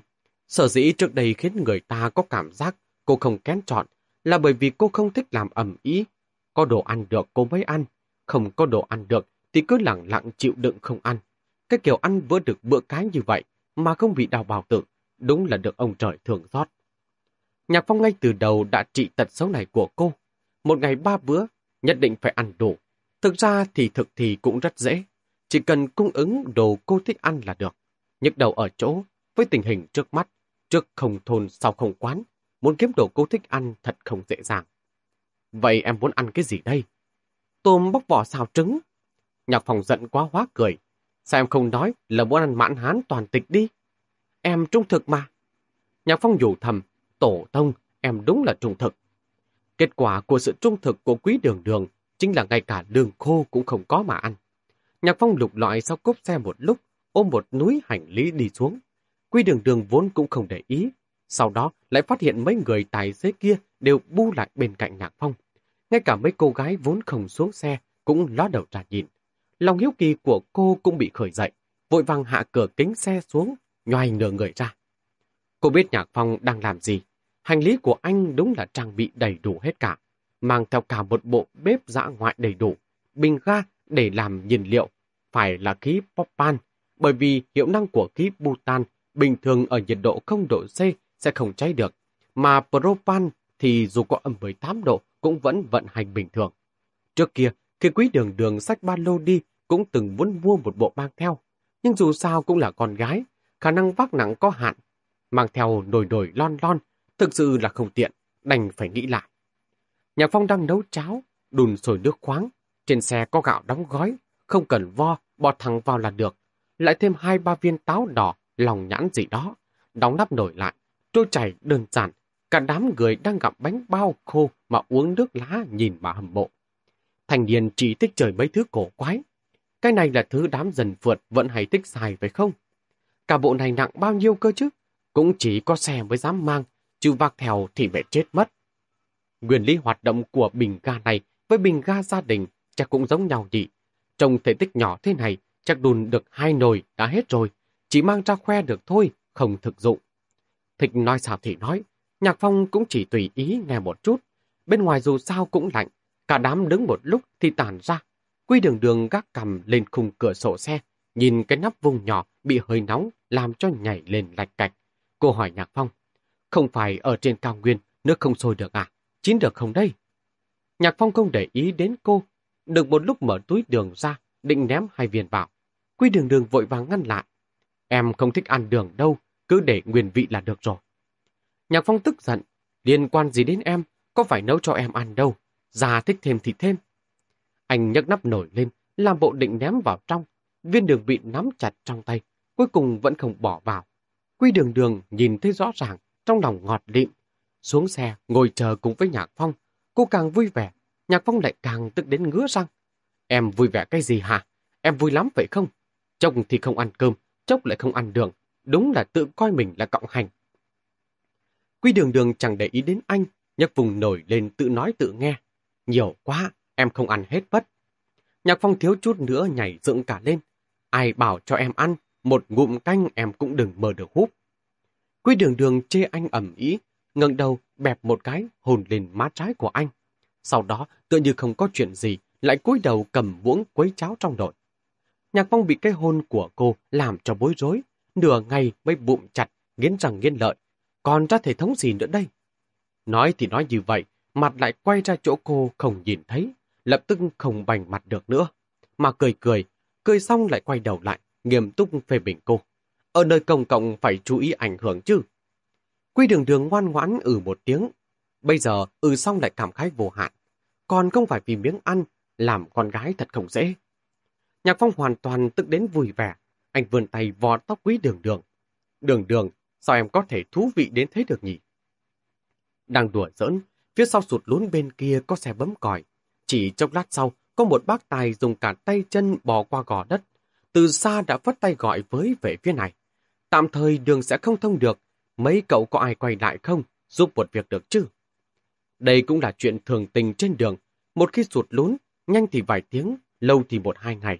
Sở dĩ trước đây khiến người ta có cảm giác cô không kén chọn là bởi vì cô không thích làm ẩm ý. Có đồ ăn được cô mới ăn, không có đồ ăn được thì cứ lặng lặng chịu đựng không ăn. Cái kiểu ăn vừa được bữa cái như vậy mà không bị đau bào tử, đúng là được ông trời thường rót. Nhạc Phong ngay từ đầu đã trị tật xấu này của cô. Một ngày ba bữa, nhất định phải ăn đủ. Thực ra thì thực thì cũng rất dễ. Chỉ cần cung ứng đồ cô thích ăn là được. Nhức đầu ở chỗ, với tình hình trước mắt, trước không thôn sau không quán, muốn kiếm đồ cô thích ăn thật không dễ dàng. Vậy em muốn ăn cái gì đây? Tôm bóc vỏ xào trứng. Nhạc phòng giận quá hóa cười. Sao em không nói là muốn ăn mãn hán toàn tịch đi? Em trung thực mà. Nhạc phong dù thầm, tổ tông, em đúng là trung thực. Kết quả của sự trung thực của quý đường đường chính là ngay cả đường khô cũng không có mà ăn. Nhạc phong lục loại sau cốp xe một lúc, ôm một núi hành lý đi xuống. Quy đường đường vốn cũng không để ý. Sau đó lại phát hiện mấy người tài xế kia đều bu lại bên cạnh nhạc phong. Ngay cả mấy cô gái vốn không xuống xe cũng ló đầu ra nhìn. Lòng hiếu kỳ của cô cũng bị khởi dậy, vội vàng hạ cửa kính xe xuống, nhoài nửa người ra. Cô biết Nhạc Phong đang làm gì. Hành lý của anh đúng là trang bị đầy đủ hết cả, mang theo cả một bộ bếp dã ngoại đầy đủ, bình ga để làm nhiên liệu, phải là khí Popan, bởi vì hiệu năng của khí Butan bình thường ở nhiệt độ 0 độ C sẽ không cháy được, mà Propan thì dù có âm 18 độ cũng vẫn vận hành bình thường. Trước kia, khi quý đường đường sách ba lô đi cũng từng muốn mua một bộ mang theo, nhưng dù sao cũng là con gái, khả năng vác nặng có hạn, mang theo nồi nồi lon lon, thực sự là không tiện, đành phải nghĩ lại. Nhà Phong đang nấu cháo, đùn sồi nước khoáng, trên xe có gạo đóng gói, không cần vo, bọt thẳng vào là được. Lại thêm hai ba viên táo đỏ, lòng nhãn gì đó, đóng nắp nổi lại, trôi chảy đơn giản, cả đám người đang gặp bánh bao khô mà uống nước lá nhìn mà hầm bộ. Thành niên chỉ thích trời mấy thứ cổ quái. Cái này là thứ đám dần phượt vẫn hay thích xài phải không? Cả bộ này nặng bao nhiêu cơ chứ? Cũng chỉ có xe mới dám mang, chứ vác theo thì mẹ chết mất. Nguyên lý hoạt động của bình ga này với bình ga gia đình chắc cũng giống nhau nhỉ. Trong thể tích nhỏ thế này, chắc đùn được hai nồi đã hết rồi. Chỉ mang ra khoe được thôi, không thực dụng. Thịnh nói sao thì nói, Nhạc Phong cũng chỉ tùy ý nghe một chút. Bên ngoài dù sao cũng lạnh, cả đám đứng một lúc thì tàn ra. Quy đường đường gác cầm lên khung cửa sổ xe, nhìn cái nắp vùng nhỏ bị hơi nóng làm cho nhảy lên lạch cạch. Cô hỏi Nhạc Phong, không phải ở trên cao nguyên nước không sôi được à? Chín được không đây? Nhạc Phong không để ý đến cô, được một lúc mở túi đường ra, định ném hai viên vào. Quy đường đường vội vàng ngăn lại. Em không thích ăn đường đâu, cứ để nguyên vị là được rồi. Nhạc Phong tức giận, liên quan gì đến em, có phải nấu cho em ăn đâu, già thích thêm thì thêm. Anh nhấc nắp nổi lên, làm bộ định ném vào trong, viên đường bị nắm chặt trong tay, cuối cùng vẫn không bỏ vào. Quy đường đường nhìn thấy rõ ràng, trong lòng ngọt lịm. Xuống xe, ngồi chờ cùng với Nhạc Phong, cô càng vui vẻ, Nhạc Phong lại càng tức đến ngứa răng. Em vui vẻ cái gì hả? Em vui lắm vậy không? Chồng thì không ăn cơm, chốc lại không ăn đường. Đúng là tự coi mình là cộng hành. Quy đường đường chẳng để ý đến anh, nhấc vùng nổi lên tự nói tự nghe. Nhiều quá, em không ăn hết mất. Nhạc Phong thiếu chút nữa nhảy dựng cả lên. Ai bảo cho em ăn, một ngụm canh em cũng đừng mơ được húp. Quy đường đường chê anh ẩm ý, ngẩng đầu bẹp một cái hồn lên má trái của anh. Sau đó, tựa như không có chuyện gì, lại cúi đầu cầm muỗng quấy cháo trong nồi. Nhạc Phong bị cái hôn của cô làm cho bối rối, nửa ngày mới bụng chặt, nghiến răng nghiến lợi. Còn ra thể thống gì nữa đây? Nói thì nói như vậy, mặt lại quay ra chỗ cô không nhìn thấy, lập tức không bành mặt được nữa. Mà cười cười, cười xong lại quay đầu lại, nghiêm túc phê bình cô. Ở nơi công cộng phải chú ý ảnh hưởng chứ. Quy đường đường ngoan ngoãn ừ một tiếng. Bây giờ ừ xong lại cảm khái vô hạn. Còn không phải vì miếng ăn, làm con gái thật không dễ. Nhạc Phong hoàn toàn tức đến vui vẻ. Anh vươn tay vò tóc quý đường đường. Đường đường, sao em có thể thú vị đến thế được nhỉ? Đang đùa giỡn, phía sau sụt lún bên kia có xe bấm còi. Chỉ chốc lát sau, có một bác tài dùng cả tay chân bò qua gò đất. Từ xa đã phất tay gọi với về phía này. Tạm thời đường sẽ không thông được. Mấy cậu có ai quay lại không? Giúp một việc được chứ? Đây cũng là chuyện thường tình trên đường. Một khi sụt lún, nhanh thì vài tiếng, lâu thì một hai ngày.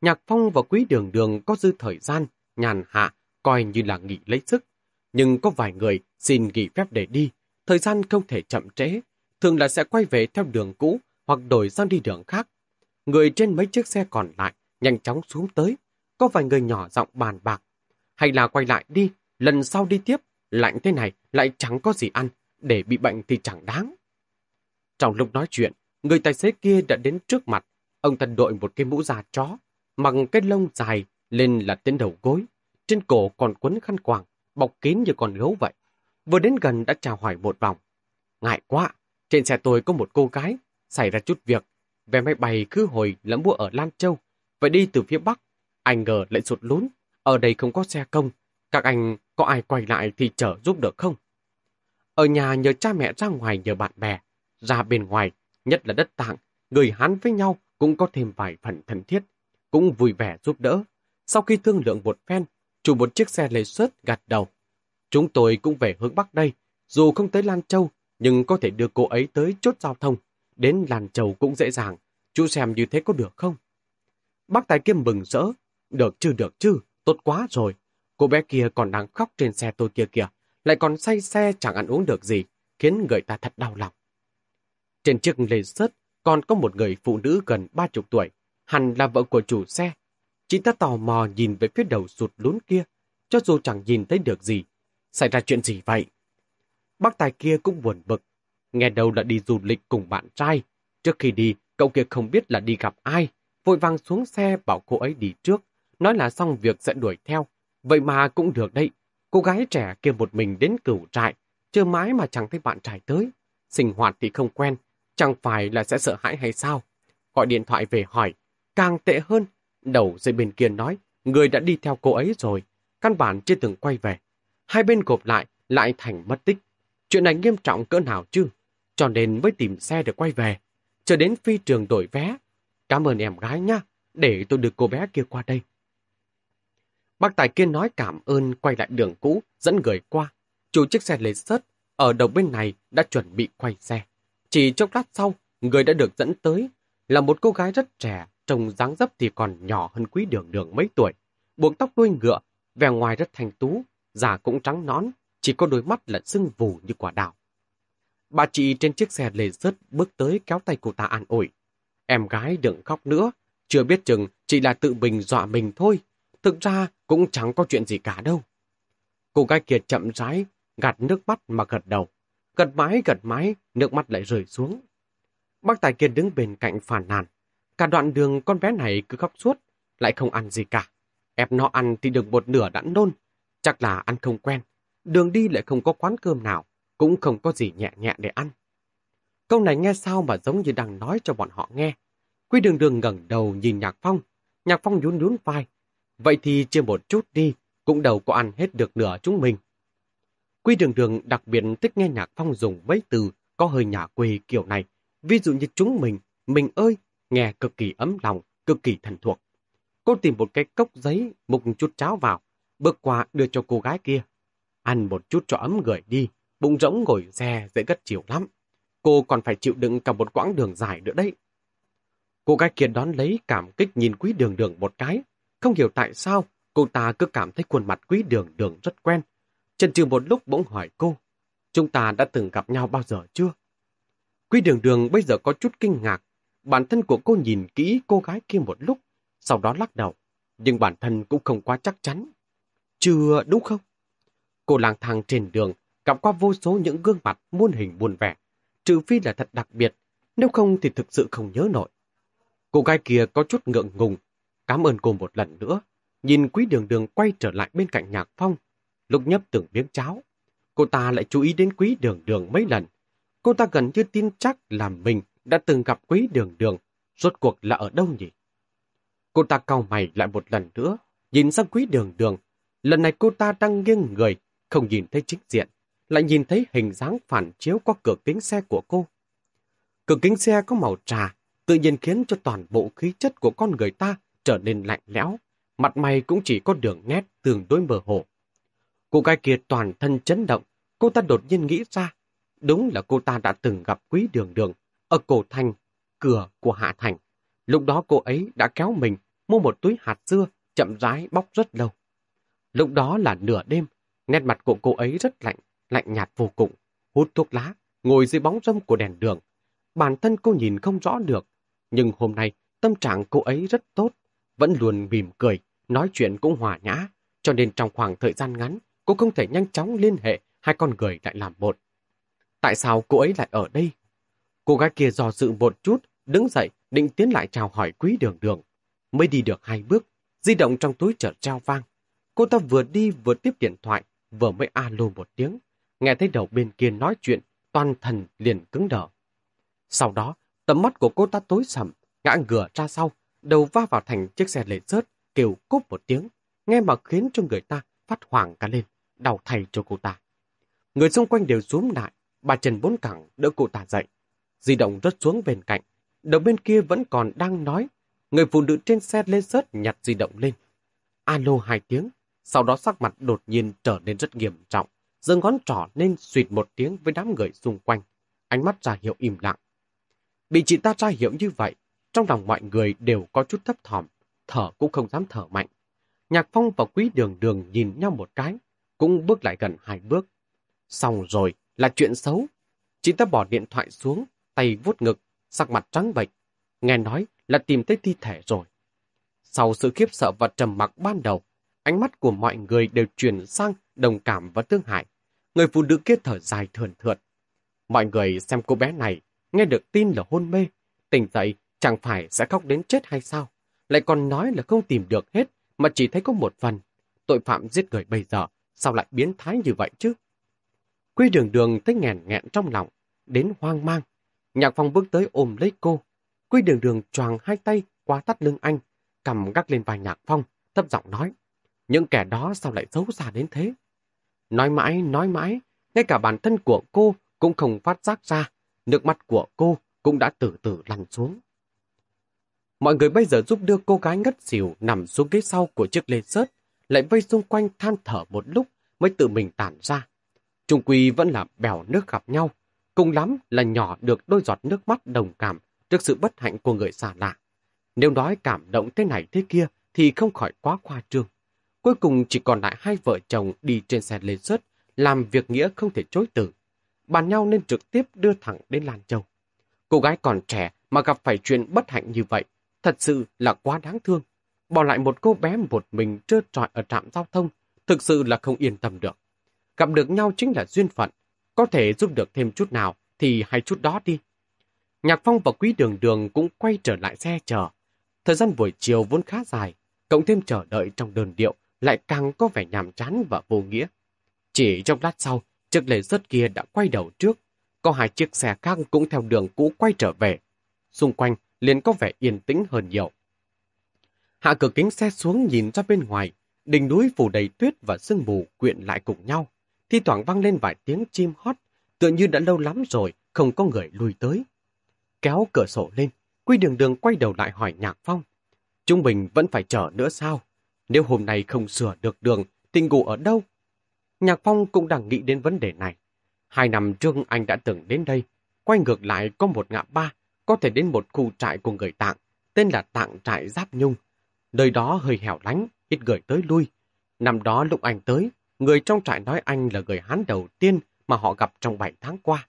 Nhạc Phong và Quý Đường Đường có dư thời gian, nhàn hạ, coi như là nghỉ lấy sức. Nhưng có vài người xin nghỉ phép để đi, thời gian không thể chậm trễ, thường là sẽ quay về theo đường cũ hoặc đổi sang đi đường khác. Người trên mấy chiếc xe còn lại nhanh chóng xuống tới, có vài người nhỏ giọng bàn bạc. Hay là quay lại đi, lần sau đi tiếp, lạnh thế này lại chẳng có gì ăn, để bị bệnh thì chẳng đáng. Trong lúc nói chuyện, người tài xế kia đã đến trước mặt, ông ta đội một cái mũ da chó, mặc cái lông dài lên là đến đầu gối, trên cổ còn quấn khăn quàng, bọc kín như con gấu vậy. Vừa đến gần đã chào hỏi một vòng. Ngại quá, trên xe tôi có một cô gái, xảy ra chút việc. Về máy bay cứ hồi lẫm mua ở Lan Châu, vậy đi từ phía Bắc. Anh ngờ lại sụt lún, ở đây không có xe công. Các anh có ai quay lại thì chở giúp được không? Ở nhà nhờ cha mẹ ra ngoài nhờ bạn bè, ra bên ngoài, nhất là đất tạng, người Hán với nhau cũng có thêm vài phần thân thiết, cũng vui vẻ giúp đỡ. Sau khi thương lượng một phen, chủ một chiếc xe lê xuất gạt đầu. Chúng tôi cũng về hướng Bắc đây, dù không tới Lan Châu, nhưng có thể đưa cô ấy tới chốt giao thông. Đến Lan Châu cũng dễ dàng, chú xem như thế có được không? Bác Tài Kiêm mừng rỡ, được chứ được chứ, tốt quá rồi. Cô bé kia còn đang khóc trên xe tôi kia kìa, lại còn say xe chẳng ăn uống được gì, khiến người ta thật đau lòng. Trên chiếc lê sớt còn có một người phụ nữ gần ba chục tuổi, hẳn là vợ của chủ xe. Chị ta tò mò nhìn về phía đầu sụt lún kia, cho dù chẳng nhìn thấy được gì. Xảy ra chuyện gì vậy? Bác tài kia cũng buồn bực. Nghe đầu là đi du lịch cùng bạn trai. Trước khi đi, cậu kia không biết là đi gặp ai. Vội vàng xuống xe bảo cô ấy đi trước. Nói là xong việc sẽ đuổi theo. Vậy mà cũng được đấy. Cô gái trẻ kia một mình đến cửu trại. Chưa mãi mà chẳng thấy bạn trai tới. Sinh hoạt thì không quen. Chẳng phải là sẽ sợ hãi hay sao? Gọi điện thoại về hỏi. Càng tệ hơn. Đầu dây bên kia nói. Người đã đi theo cô ấy rồi. Căn bản chưa từng quay về. Hai bên gộp lại, lại thành mất tích. Chuyện này nghiêm trọng cỡ nào chứ? Cho nên mới tìm xe để quay về. Chờ đến phi trường đổi vé. Cảm ơn em gái nhá, để tôi đưa cô bé kia qua đây. Bác Tài kia nói cảm ơn quay lại đường cũ, dẫn người qua. Chủ chiếc xe lấy sớt, ở đầu bên này đã chuẩn bị quay xe. Chỉ chốc lát sau, người đã được dẫn tới là một cô gái rất trẻ, trông dáng dấp thì còn nhỏ hơn quý đường đường mấy tuổi. Buộc tóc đuôi ngựa, vẻ ngoài rất thanh tú, da cũng trắng nón, chỉ có đôi mắt là sưng vù như quả đào. Bà chị trên chiếc xe lề rớt bước tới kéo tay cô ta an ủi. Em gái đừng khóc nữa, Chưa biết chừng chị là tự mình dọa mình thôi. Thực ra cũng chẳng có chuyện gì cả đâu. Cô gái kia chậm rãi, gạt nước mắt mà gật đầu. Gật mái gật mái, nước mắt lại rơi xuống. Bác tài kia đứng bên cạnh phản nàn. Cả đoạn đường con bé này cứ khóc suốt, lại không ăn gì cả. Ép nó ăn thì được một nửa đã nôn. Chắc là ăn không quen. Đường đi lại không có quán cơm nào, cũng không có gì nhẹ nhẹ để ăn. Câu này nghe sao mà giống như đang nói cho bọn họ nghe. Quy đường đường ngẩng đầu nhìn Nhạc Phong. Nhạc Phong nhún nhún vai. Vậy thì chia một chút đi, cũng đâu có ăn hết được nửa chúng mình. Quy đường đường đặc biệt thích nghe Nhạc Phong dùng mấy từ có hơi nhà quê kiểu này. Ví dụ như chúng mình, mình ơi, nghe cực kỳ ấm lòng, cực kỳ thần thuộc. Cô tìm một cái cốc giấy, một chút cháo vào, bước qua đưa cho cô gái kia. Ăn một chút cho ấm người đi, bụng rỗng ngồi xe dễ gất chịu lắm. Cô còn phải chịu đựng cả một quãng đường dài nữa đấy. Cô gái kia đón lấy cảm kích nhìn quý đường đường một cái. Không hiểu tại sao cô ta cứ cảm thấy khuôn mặt quý đường đường rất quen. Chần chừ một lúc bỗng hỏi cô, chúng ta đã từng gặp nhau bao giờ chưa? Quý đường đường bây giờ có chút kinh ngạc. Bản thân của cô nhìn kỹ cô gái kia một lúc, sau đó lắc đầu. Nhưng bản thân cũng không quá chắc chắn. Chưa đúng không? Cô lang thang trên đường, gặp qua vô số những gương mặt muôn hình buồn vẻ. Trừ phi là thật đặc biệt, nếu không thì thực sự không nhớ nổi. Cô gái kia có chút ngượng ngùng, cảm ơn cô một lần nữa. Nhìn quý đường đường quay trở lại bên cạnh nhạc phong, lúc nhấp từng miếng cháo. Cô ta lại chú ý đến quý đường đường mấy lần. Cô ta gần như tin chắc là mình đã từng gặp quý đường đường, rốt cuộc là ở đâu nhỉ? Cô ta cau mày lại một lần nữa, nhìn sang quý đường đường. Lần này cô ta đang nghiêng người, không nhìn thấy chính diện, lại nhìn thấy hình dáng phản chiếu qua cửa kính xe của cô. Cửa kính xe có màu trà, tự nhiên khiến cho toàn bộ khí chất của con người ta trở nên lạnh lẽo, mặt mày cũng chỉ có đường nét tương đối mơ hồ. Cô gái kia toàn thân chấn động, cô ta đột nhiên nghĩ ra, đúng là cô ta đã từng gặp quý đường đường ở cổ thành, cửa của Hạ Thành. Lúc đó cô ấy đã kéo mình mua một túi hạt dưa chậm rãi bóc rất lâu. Lúc đó là nửa đêm, nét mặt của cô ấy rất lạnh, lạnh nhạt vô cùng, hút thuốc lá, ngồi dưới bóng râm của đèn đường. Bản thân cô nhìn không rõ được, nhưng hôm nay tâm trạng cô ấy rất tốt, vẫn luôn mỉm cười, nói chuyện cũng hòa nhã, cho nên trong khoảng thời gian ngắn, cô không thể nhanh chóng liên hệ hai con người lại làm một. Tại sao cô ấy lại ở đây? Cô gái kia dò dự một chút, đứng dậy, định tiến lại chào hỏi quý đường đường. Mới đi được hai bước, di động trong túi chợt trao vang. Cô ta vừa đi vừa tiếp điện thoại, vừa mới alo một tiếng. Nghe thấy đầu bên kia nói chuyện, toàn thần liền cứng đờ. Sau đó, tầm mắt của cô ta tối sầm, ngã ngửa ra sau, đầu va vào thành chiếc xe lệ rớt, kêu cúp một tiếng, nghe mà khiến cho người ta phát hoảng cả lên, đau thay cho cô ta. Người xung quanh đều xuống lại, bà Trần Bốn Cẳng đỡ cô ta dậy. Di động rớt xuống bên cạnh, đầu bên kia vẫn còn đang nói. Người phụ nữ trên xe lên rớt nhặt di động lên. Alo hai tiếng, sau đó sắc mặt đột nhiên trở nên rất nghiêm trọng, giơ ngón trỏ lên suyệt một tiếng với đám người xung quanh. Ánh mắt ra hiệu im lặng. Bị chị ta ra hiệu như vậy, trong lòng mọi người đều có chút thấp thỏm, thở cũng không dám thở mạnh. Nhạc Phong và Quý Đường Đường nhìn nhau một cái, cũng bước lại gần hai bước. Xong rồi, là chuyện xấu. Chị ta bỏ điện thoại xuống, tay vuốt ngực, sắc mặt trắng bệch. Nghe nói là tìm thấy thi thể rồi. Sau sự khiếp sợ và trầm mặc ban đầu, ánh mắt của mọi người đều chuyển sang đồng cảm và thương hại. Người phụ nữ kia thở dài thườn thượt. Mọi người xem cô bé này, nghe được tin là hôn mê, tỉnh dậy chẳng phải sẽ khóc đến chết hay sao? Lại còn nói là không tìm được hết, mà chỉ thấy có một phần. Tội phạm giết người bây giờ, sao lại biến thái như vậy chứ? Quy đường đường thấy nghẹn nghẹn trong lòng, đến hoang mang. Nhạc phong bước tới ôm lấy cô. Quy đường đường choàng hai tay qua tắt lưng anh, cầm gác lên vai nhạc phong, thấp giọng nói. Những kẻ đó sao lại xấu xa đến thế? Nói mãi, nói mãi, ngay cả bản thân của cô cũng không phát giác ra, nước mắt của cô cũng đã từ từ lăn xuống. Mọi người bây giờ giúp đưa cô gái ngất xỉu nằm xuống ghế sau của chiếc lê sớt, lại vây xung quanh than thở một lúc mới tự mình tản ra. Trung quy vẫn là bèo nước gặp nhau, cùng lắm là nhỏ được đôi giọt nước mắt đồng cảm trước sự bất hạnh của người xa lạ. Nếu nói cảm động thế này thế kia thì không khỏi quá khoa trương. Cuối cùng chỉ còn lại hai vợ chồng đi trên xe lê sớt, làm việc nghĩa không thể chối từ. Bàn nhau nên trực tiếp đưa thẳng đến Lan Châu. Cô gái còn trẻ mà gặp phải chuyện bất hạnh như vậy, thật sự là quá đáng thương. Bỏ lại một cô bé một mình trơ trọi ở trạm giao thông, thực sự là không yên tâm được. Gặp được nhau chính là duyên phận, có thể giúp được thêm chút nào thì hay chút đó đi. Nhạc Phong và Quý Đường Đường cũng quay trở lại xe chờ. Thời gian buổi chiều vốn khá dài, cộng thêm chờ đợi trong đơn điệu lại càng có vẻ nhàm chán và vô nghĩa. Chỉ trong lát sau, chiếc lề rớt kia đã quay đầu trước, có hai chiếc xe khác cũng theo đường cũ quay trở về. Xung quanh liền có vẻ yên tĩnh hơn nhiều. Hạ cửa kính xe xuống nhìn ra bên ngoài, đỉnh núi phủ đầy tuyết và sương mù quyện lại cùng nhau. Thi thoảng vang lên vài tiếng chim hót, tựa như đã lâu lắm rồi, không có người lui tới. Kéo cửa sổ lên, Quy đường đường quay đầu lại hỏi Nhạc Phong. Chúng mình vẫn phải chờ nữa sao? Nếu hôm nay không sửa được đường, thì ngủ ở đâu? Nhạc Phong cũng đang nghĩ đến vấn đề này. Hai năm trước anh đã từng đến đây, quay ngược lại có một ngã ba, có thể đến một khu trại của người Tạng, tên là Tạng trại Giáp Nhung. Nơi đó hơi hẻo lánh, ít người tới lui. Năm đó lúc anh tới, người trong trại nói anh là người Hán đầu tiên mà họ gặp trong 7 tháng qua.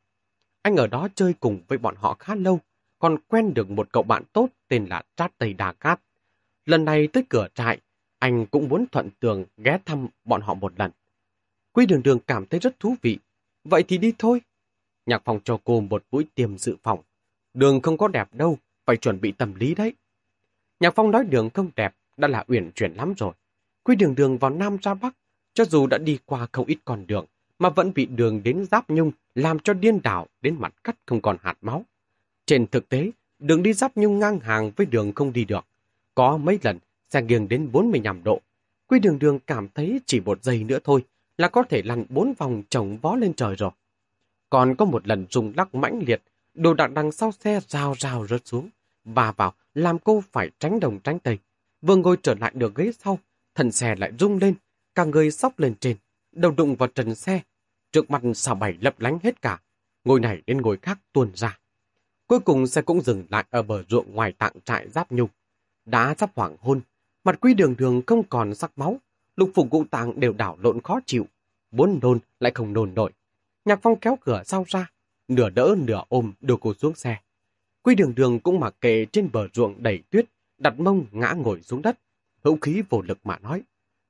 Anh ở đó chơi cùng với bọn họ khá lâu, còn quen được một cậu bạn tốt tên là Trát Tây Đà Cát. Lần này tới cửa trại, anh cũng muốn thuận tường ghé thăm bọn họ một lần. Quy đường đường cảm thấy rất thú vị. Vậy thì đi thôi. Nhạc phòng cho cô một mũi tiêm dự phòng. Đường không có đẹp đâu, phải chuẩn bị tâm lý đấy. Nhạc phong nói đường không đẹp đã là uyển chuyển lắm rồi. Quy đường đường vào Nam ra Bắc, cho dù đã đi qua không ít con đường, mà vẫn bị đường đến giáp nhung làm cho điên đảo đến mặt cắt không còn hạt máu. Trên thực tế, đường đi giáp nhung ngang hàng với đường không đi được. Có mấy lần, xe nghiêng đến 45 độ. Quy đường đường cảm thấy chỉ một giây nữa thôi là có thể lăn bốn vòng chồng vó lên trời rồi. Còn có một lần rung lắc mãnh liệt, đồ đạc đằng sau xe rào rào rớt xuống, và vào làm cô phải tránh đồng tránh tây. Vừa ngồi trở lại được ghế sau, thần xe lại rung lên, cả người sóc lên trên, đầu đụng vào trần xe. Trước mặt xà bảy lấp lánh hết cả, ngồi này đến ngồi khác tuôn ra. Cuối cùng xe cũng dừng lại ở bờ ruộng ngoài tạng trại giáp nhung. Đã sắp hoàng hôn, mặt quý đường đường không còn sắc máu, lục phục ngũ tạng đều đảo lộn khó chịu. Muốn nôn lại không nôn nổi. Nhạc phong kéo cửa sau ra, nửa đỡ nửa ôm đưa cô xuống xe. Quy đường đường cũng mặc kệ trên bờ ruộng đầy tuyết, đặt mông ngã ngồi xuống đất. Hữu khí vô lực mà nói.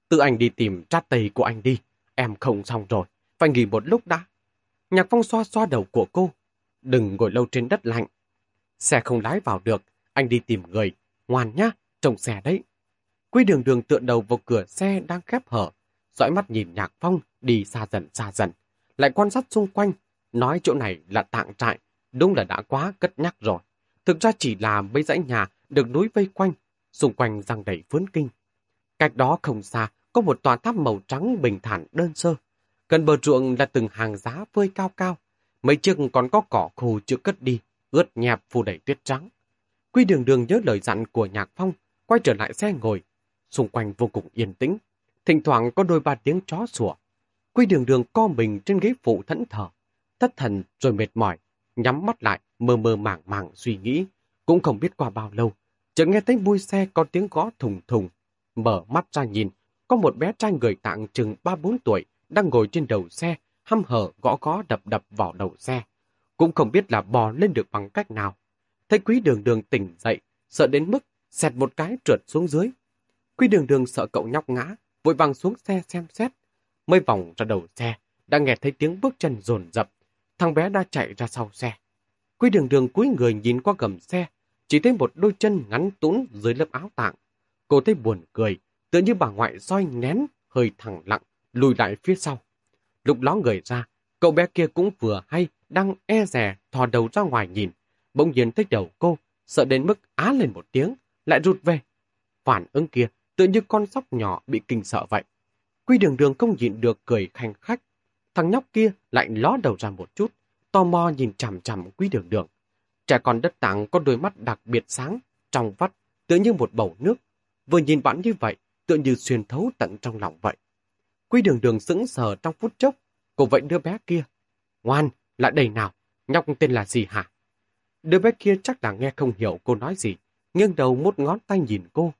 Tự anh đi tìm trát tây của anh đi, em không xong rồi, phải nghỉ một lúc đã. Nhạc phong xoa xoa đầu của cô. Đừng ngồi lâu trên đất lạnh. Xe không lái vào được, anh đi tìm người. Ngoan nhá, trông xe đấy. Quy đường đường tựa đầu vào cửa xe đang khép hở, dõi mắt nhìn nhạc phong đi xa dần xa dần. Lại quan sát xung quanh, nói chỗ này là tạng trại, đúng là đã quá cất nhắc rồi. Thực ra chỉ là mấy dãy nhà được núi vây quanh, xung quanh răng đầy phướn kinh. Cách đó không xa, có một tòa tháp màu trắng bình thản đơn sơ. Gần bờ ruộng là từng hàng giá vơi cao cao. Mấy chiếc còn có cỏ khô chưa cất đi, ướt nhẹp phủ đầy tuyết trắng. Quy đường đường nhớ lời dặn của Nhạc Phong, quay trở lại xe ngồi. Xung quanh vô cùng yên tĩnh, thỉnh thoảng có đôi ba tiếng chó sủa. Quy đường đường co mình trên ghế phụ thẫn thờ, thất thần rồi mệt mỏi, nhắm mắt lại, mơ mơ màng màng suy nghĩ. Cũng không biết qua bao lâu, chợt nghe thấy bui xe có tiếng gõ thùng thùng. Mở mắt ra nhìn, có một bé trai người tạng chừng ba bốn tuổi đang ngồi trên đầu xe, hăm hở gõ gõ đập đập vào đầu xe. Cũng không biết là bò lên được bằng cách nào. Thấy quý đường đường tỉnh dậy, sợ đến mức xẹt một cái trượt xuống dưới. Quý đường đường sợ cậu nhóc ngã, vội vàng xuống xe xem xét. Mới vòng ra đầu xe, đã nghe thấy tiếng bước chân rồn rập. Thằng bé đã chạy ra sau xe. Quý đường đường cúi người nhìn qua gầm xe, chỉ thấy một đôi chân ngắn tún dưới lớp áo tạng. Cô thấy buồn cười, tựa như bà ngoại soi nén, hơi thẳng lặng, lùi lại phía sau. Lúc ló người ra, cậu bé kia cũng vừa hay, đang e rè, thò đầu ra ngoài nhìn. Bỗng nhiên thấy đầu cô, sợ đến mức á lên một tiếng, lại rụt về. Phản ứng kia, tựa như con sóc nhỏ bị kinh sợ vậy. Quy đường đường không nhịn được cười khanh khách. Thằng nhóc kia lại ló đầu ra một chút, tò mò nhìn chằm chằm quý đường đường. Trẻ con đất tảng có đôi mắt đặc biệt sáng, trong vắt, tựa như một bầu nước. Vừa nhìn bạn như vậy, tựa như xuyên thấu tận trong lòng vậy. Quý đường đường sững sờ trong phút chốc, cô vậy đứa bé kia. Ngoan, lại đây nào, nhóc tên là gì hả? Đứa bé kia chắc là nghe không hiểu cô nói gì, nghiêng đầu một ngón tay nhìn cô.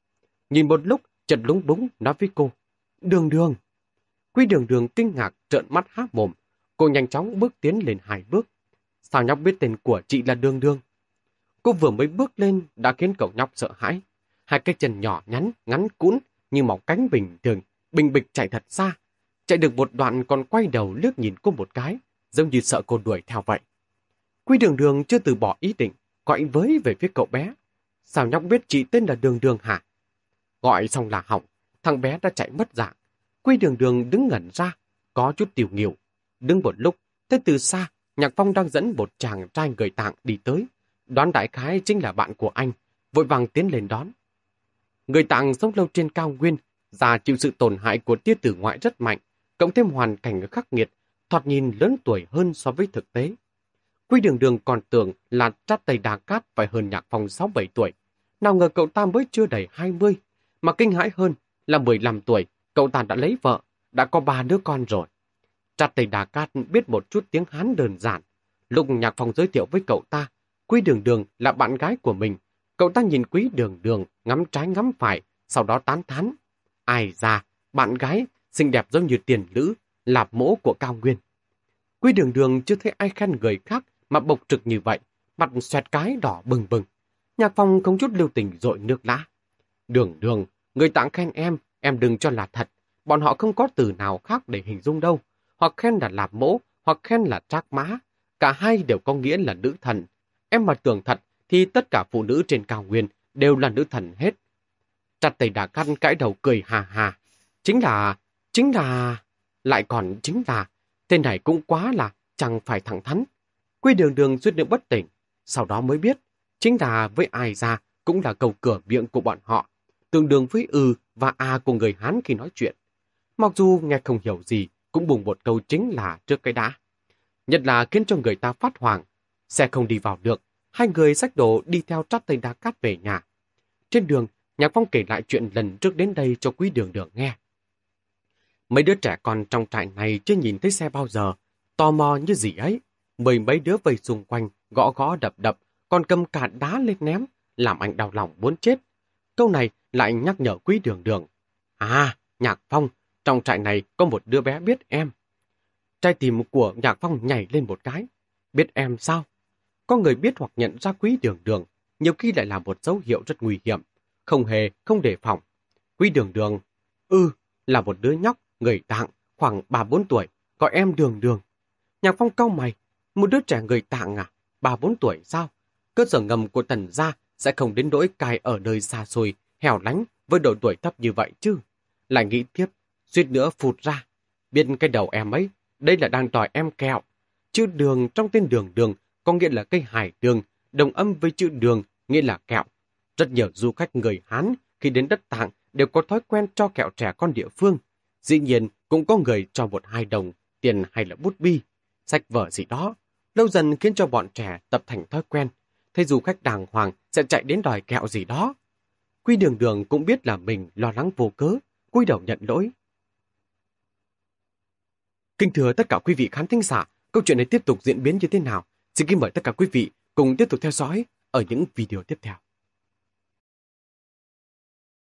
Nhìn một lúc, chợt lúng búng nói với cô. Đường đường. Quý đường đường kinh ngạc trợn mắt há mồm. Cô nhanh chóng bước tiến lên hai bước. Sao nhóc biết tên của chị là đường đường? Cô vừa mới bước lên đã khiến cậu nhóc sợ hãi. Hai cái chân nhỏ nhắn, ngắn cũn như mỏng cánh bình thường, bình bịch chạy thật xa. Chạy được một đoạn còn quay đầu lướt nhìn cô một cái, giống như sợ cô đuổi theo vậy. Quy đường đường chưa từ bỏ ý định, gọi với về phía cậu bé. Sao nhóc biết chị tên là Đường Đường hả? Gọi xong là hỏng, thằng bé đã chạy mất dạng. Quy đường đường đứng ngẩn ra, có chút tiểu nghiều. Đứng một lúc, thấy từ xa, Nhạc Phong đang dẫn một chàng trai người tạng đi tới. Đoán đại khái chính là bạn của anh, vội vàng tiến lên đón. Người tạng sống lâu trên cao nguyên, già chịu sự tổn hại của tia tử ngoại rất mạnh, cộng thêm hoàn cảnh khắc nghiệt, thoạt nhìn lớn tuổi hơn so với thực tế. Quy đường đường còn tưởng là trát tây đà cát phải hơn nhạc phong 6-7 tuổi. Nào ngờ cậu ta mới chưa đầy 20, mà kinh hãi hơn là 15 tuổi, cậu ta đã lấy vợ, đã có ba đứa con rồi. cha tây đà cát biết một chút tiếng Hán đơn giản. Lúc nhạc phong giới thiệu với cậu ta, Quý đường đường là bạn gái của mình. Cậu ta nhìn quý đường đường, ngắm trái ngắm phải, sau đó tán thán. Ai ra, bạn gái, xinh đẹp giống như tiền lữ, lạp mỗ của cao nguyên. Quý đường đường chưa thấy ai khen người khác mà bộc trực như vậy, mặt xoẹt cái đỏ bừng bừng. Nhạc phong không chút lưu tình dội nước lã. Đường đường, người tặng khen em, em đừng cho là thật. Bọn họ không có từ nào khác để hình dung đâu. Hoặc khen là lạp mỗ, hoặc khen là trác má. Cả hai đều có nghĩa là nữ thần. Em mà tưởng thật thì tất cả phụ nữ trên cao nguyên đều là nữ thần hết. Chặt tay đà căn cãi đầu cười hà hà. Chính là, chính là, lại còn chính là, tên này cũng quá là chẳng phải thẳng thắn. Quy đường đường suýt nữa bất tỉnh, sau đó mới biết, chính là với ai ra cũng là cầu cửa miệng của bọn họ, tương đương với ư và a của người Hán khi nói chuyện. Mặc dù nghe không hiểu gì, cũng bùng một câu chính là trước cái đã. Nhất là khiến cho người ta phát hoàng, xe không đi vào được, hai người sách đồ đi theo trát tây đá cát về nhà. Trên đường, Nhạc Phong kể lại chuyện lần trước đến đây cho quý đường đường nghe. Mấy đứa trẻ con trong trại này chưa nhìn thấy xe bao giờ, tò mò như gì ấy. Mười mấy đứa vây xung quanh, gõ gõ đập đập, còn cầm cả đá lên ném, làm anh đau lòng muốn chết. Câu này lại nhắc nhở quý đường đường. À, Nhạc Phong, trong trại này có một đứa bé biết em. Trai tìm của Nhạc Phong nhảy lên một cái. Biết em sao? Có người biết hoặc nhận ra quý đường đường, nhiều khi lại là một dấu hiệu rất nguy hiểm, không hề, không đề phòng. Quý đường đường, ư, là một đứa nhóc, người tạng, khoảng 3-4 tuổi, gọi em đường đường. Nhạc phong cau mày, một đứa trẻ người tạng à, 3-4 tuổi sao? Cơ sở ngầm của tần gia sẽ không đến nỗi cài ở nơi xa xôi, hẻo lánh với độ tuổi thấp như vậy chứ. Lại nghĩ tiếp, suýt nữa phụt ra. Biết cái đầu em ấy, đây là đang đòi em kẹo. Chữ đường trong tên đường đường có nghĩa là cây hải đường, đồng âm với chữ đường, nghĩa là kẹo. Rất nhiều du khách người Hán khi đến đất tạng đều có thói quen cho kẹo trẻ con địa phương. Dĩ nhiên cũng có người cho một hai đồng, tiền hay là bút bi, sách vở gì đó. Lâu dần khiến cho bọn trẻ tập thành thói quen. Thấy du khách đàng hoàng sẽ chạy đến đòi kẹo gì đó. Quy đường đường cũng biết là mình lo lắng vô cớ, cúi đầu nhận lỗi. Kính thưa tất cả quý vị khán thính giả, câu chuyện này tiếp tục diễn biến như thế nào? Xin kính mời tất cả quý vị cùng tiếp tục theo dõi ở những video tiếp theo.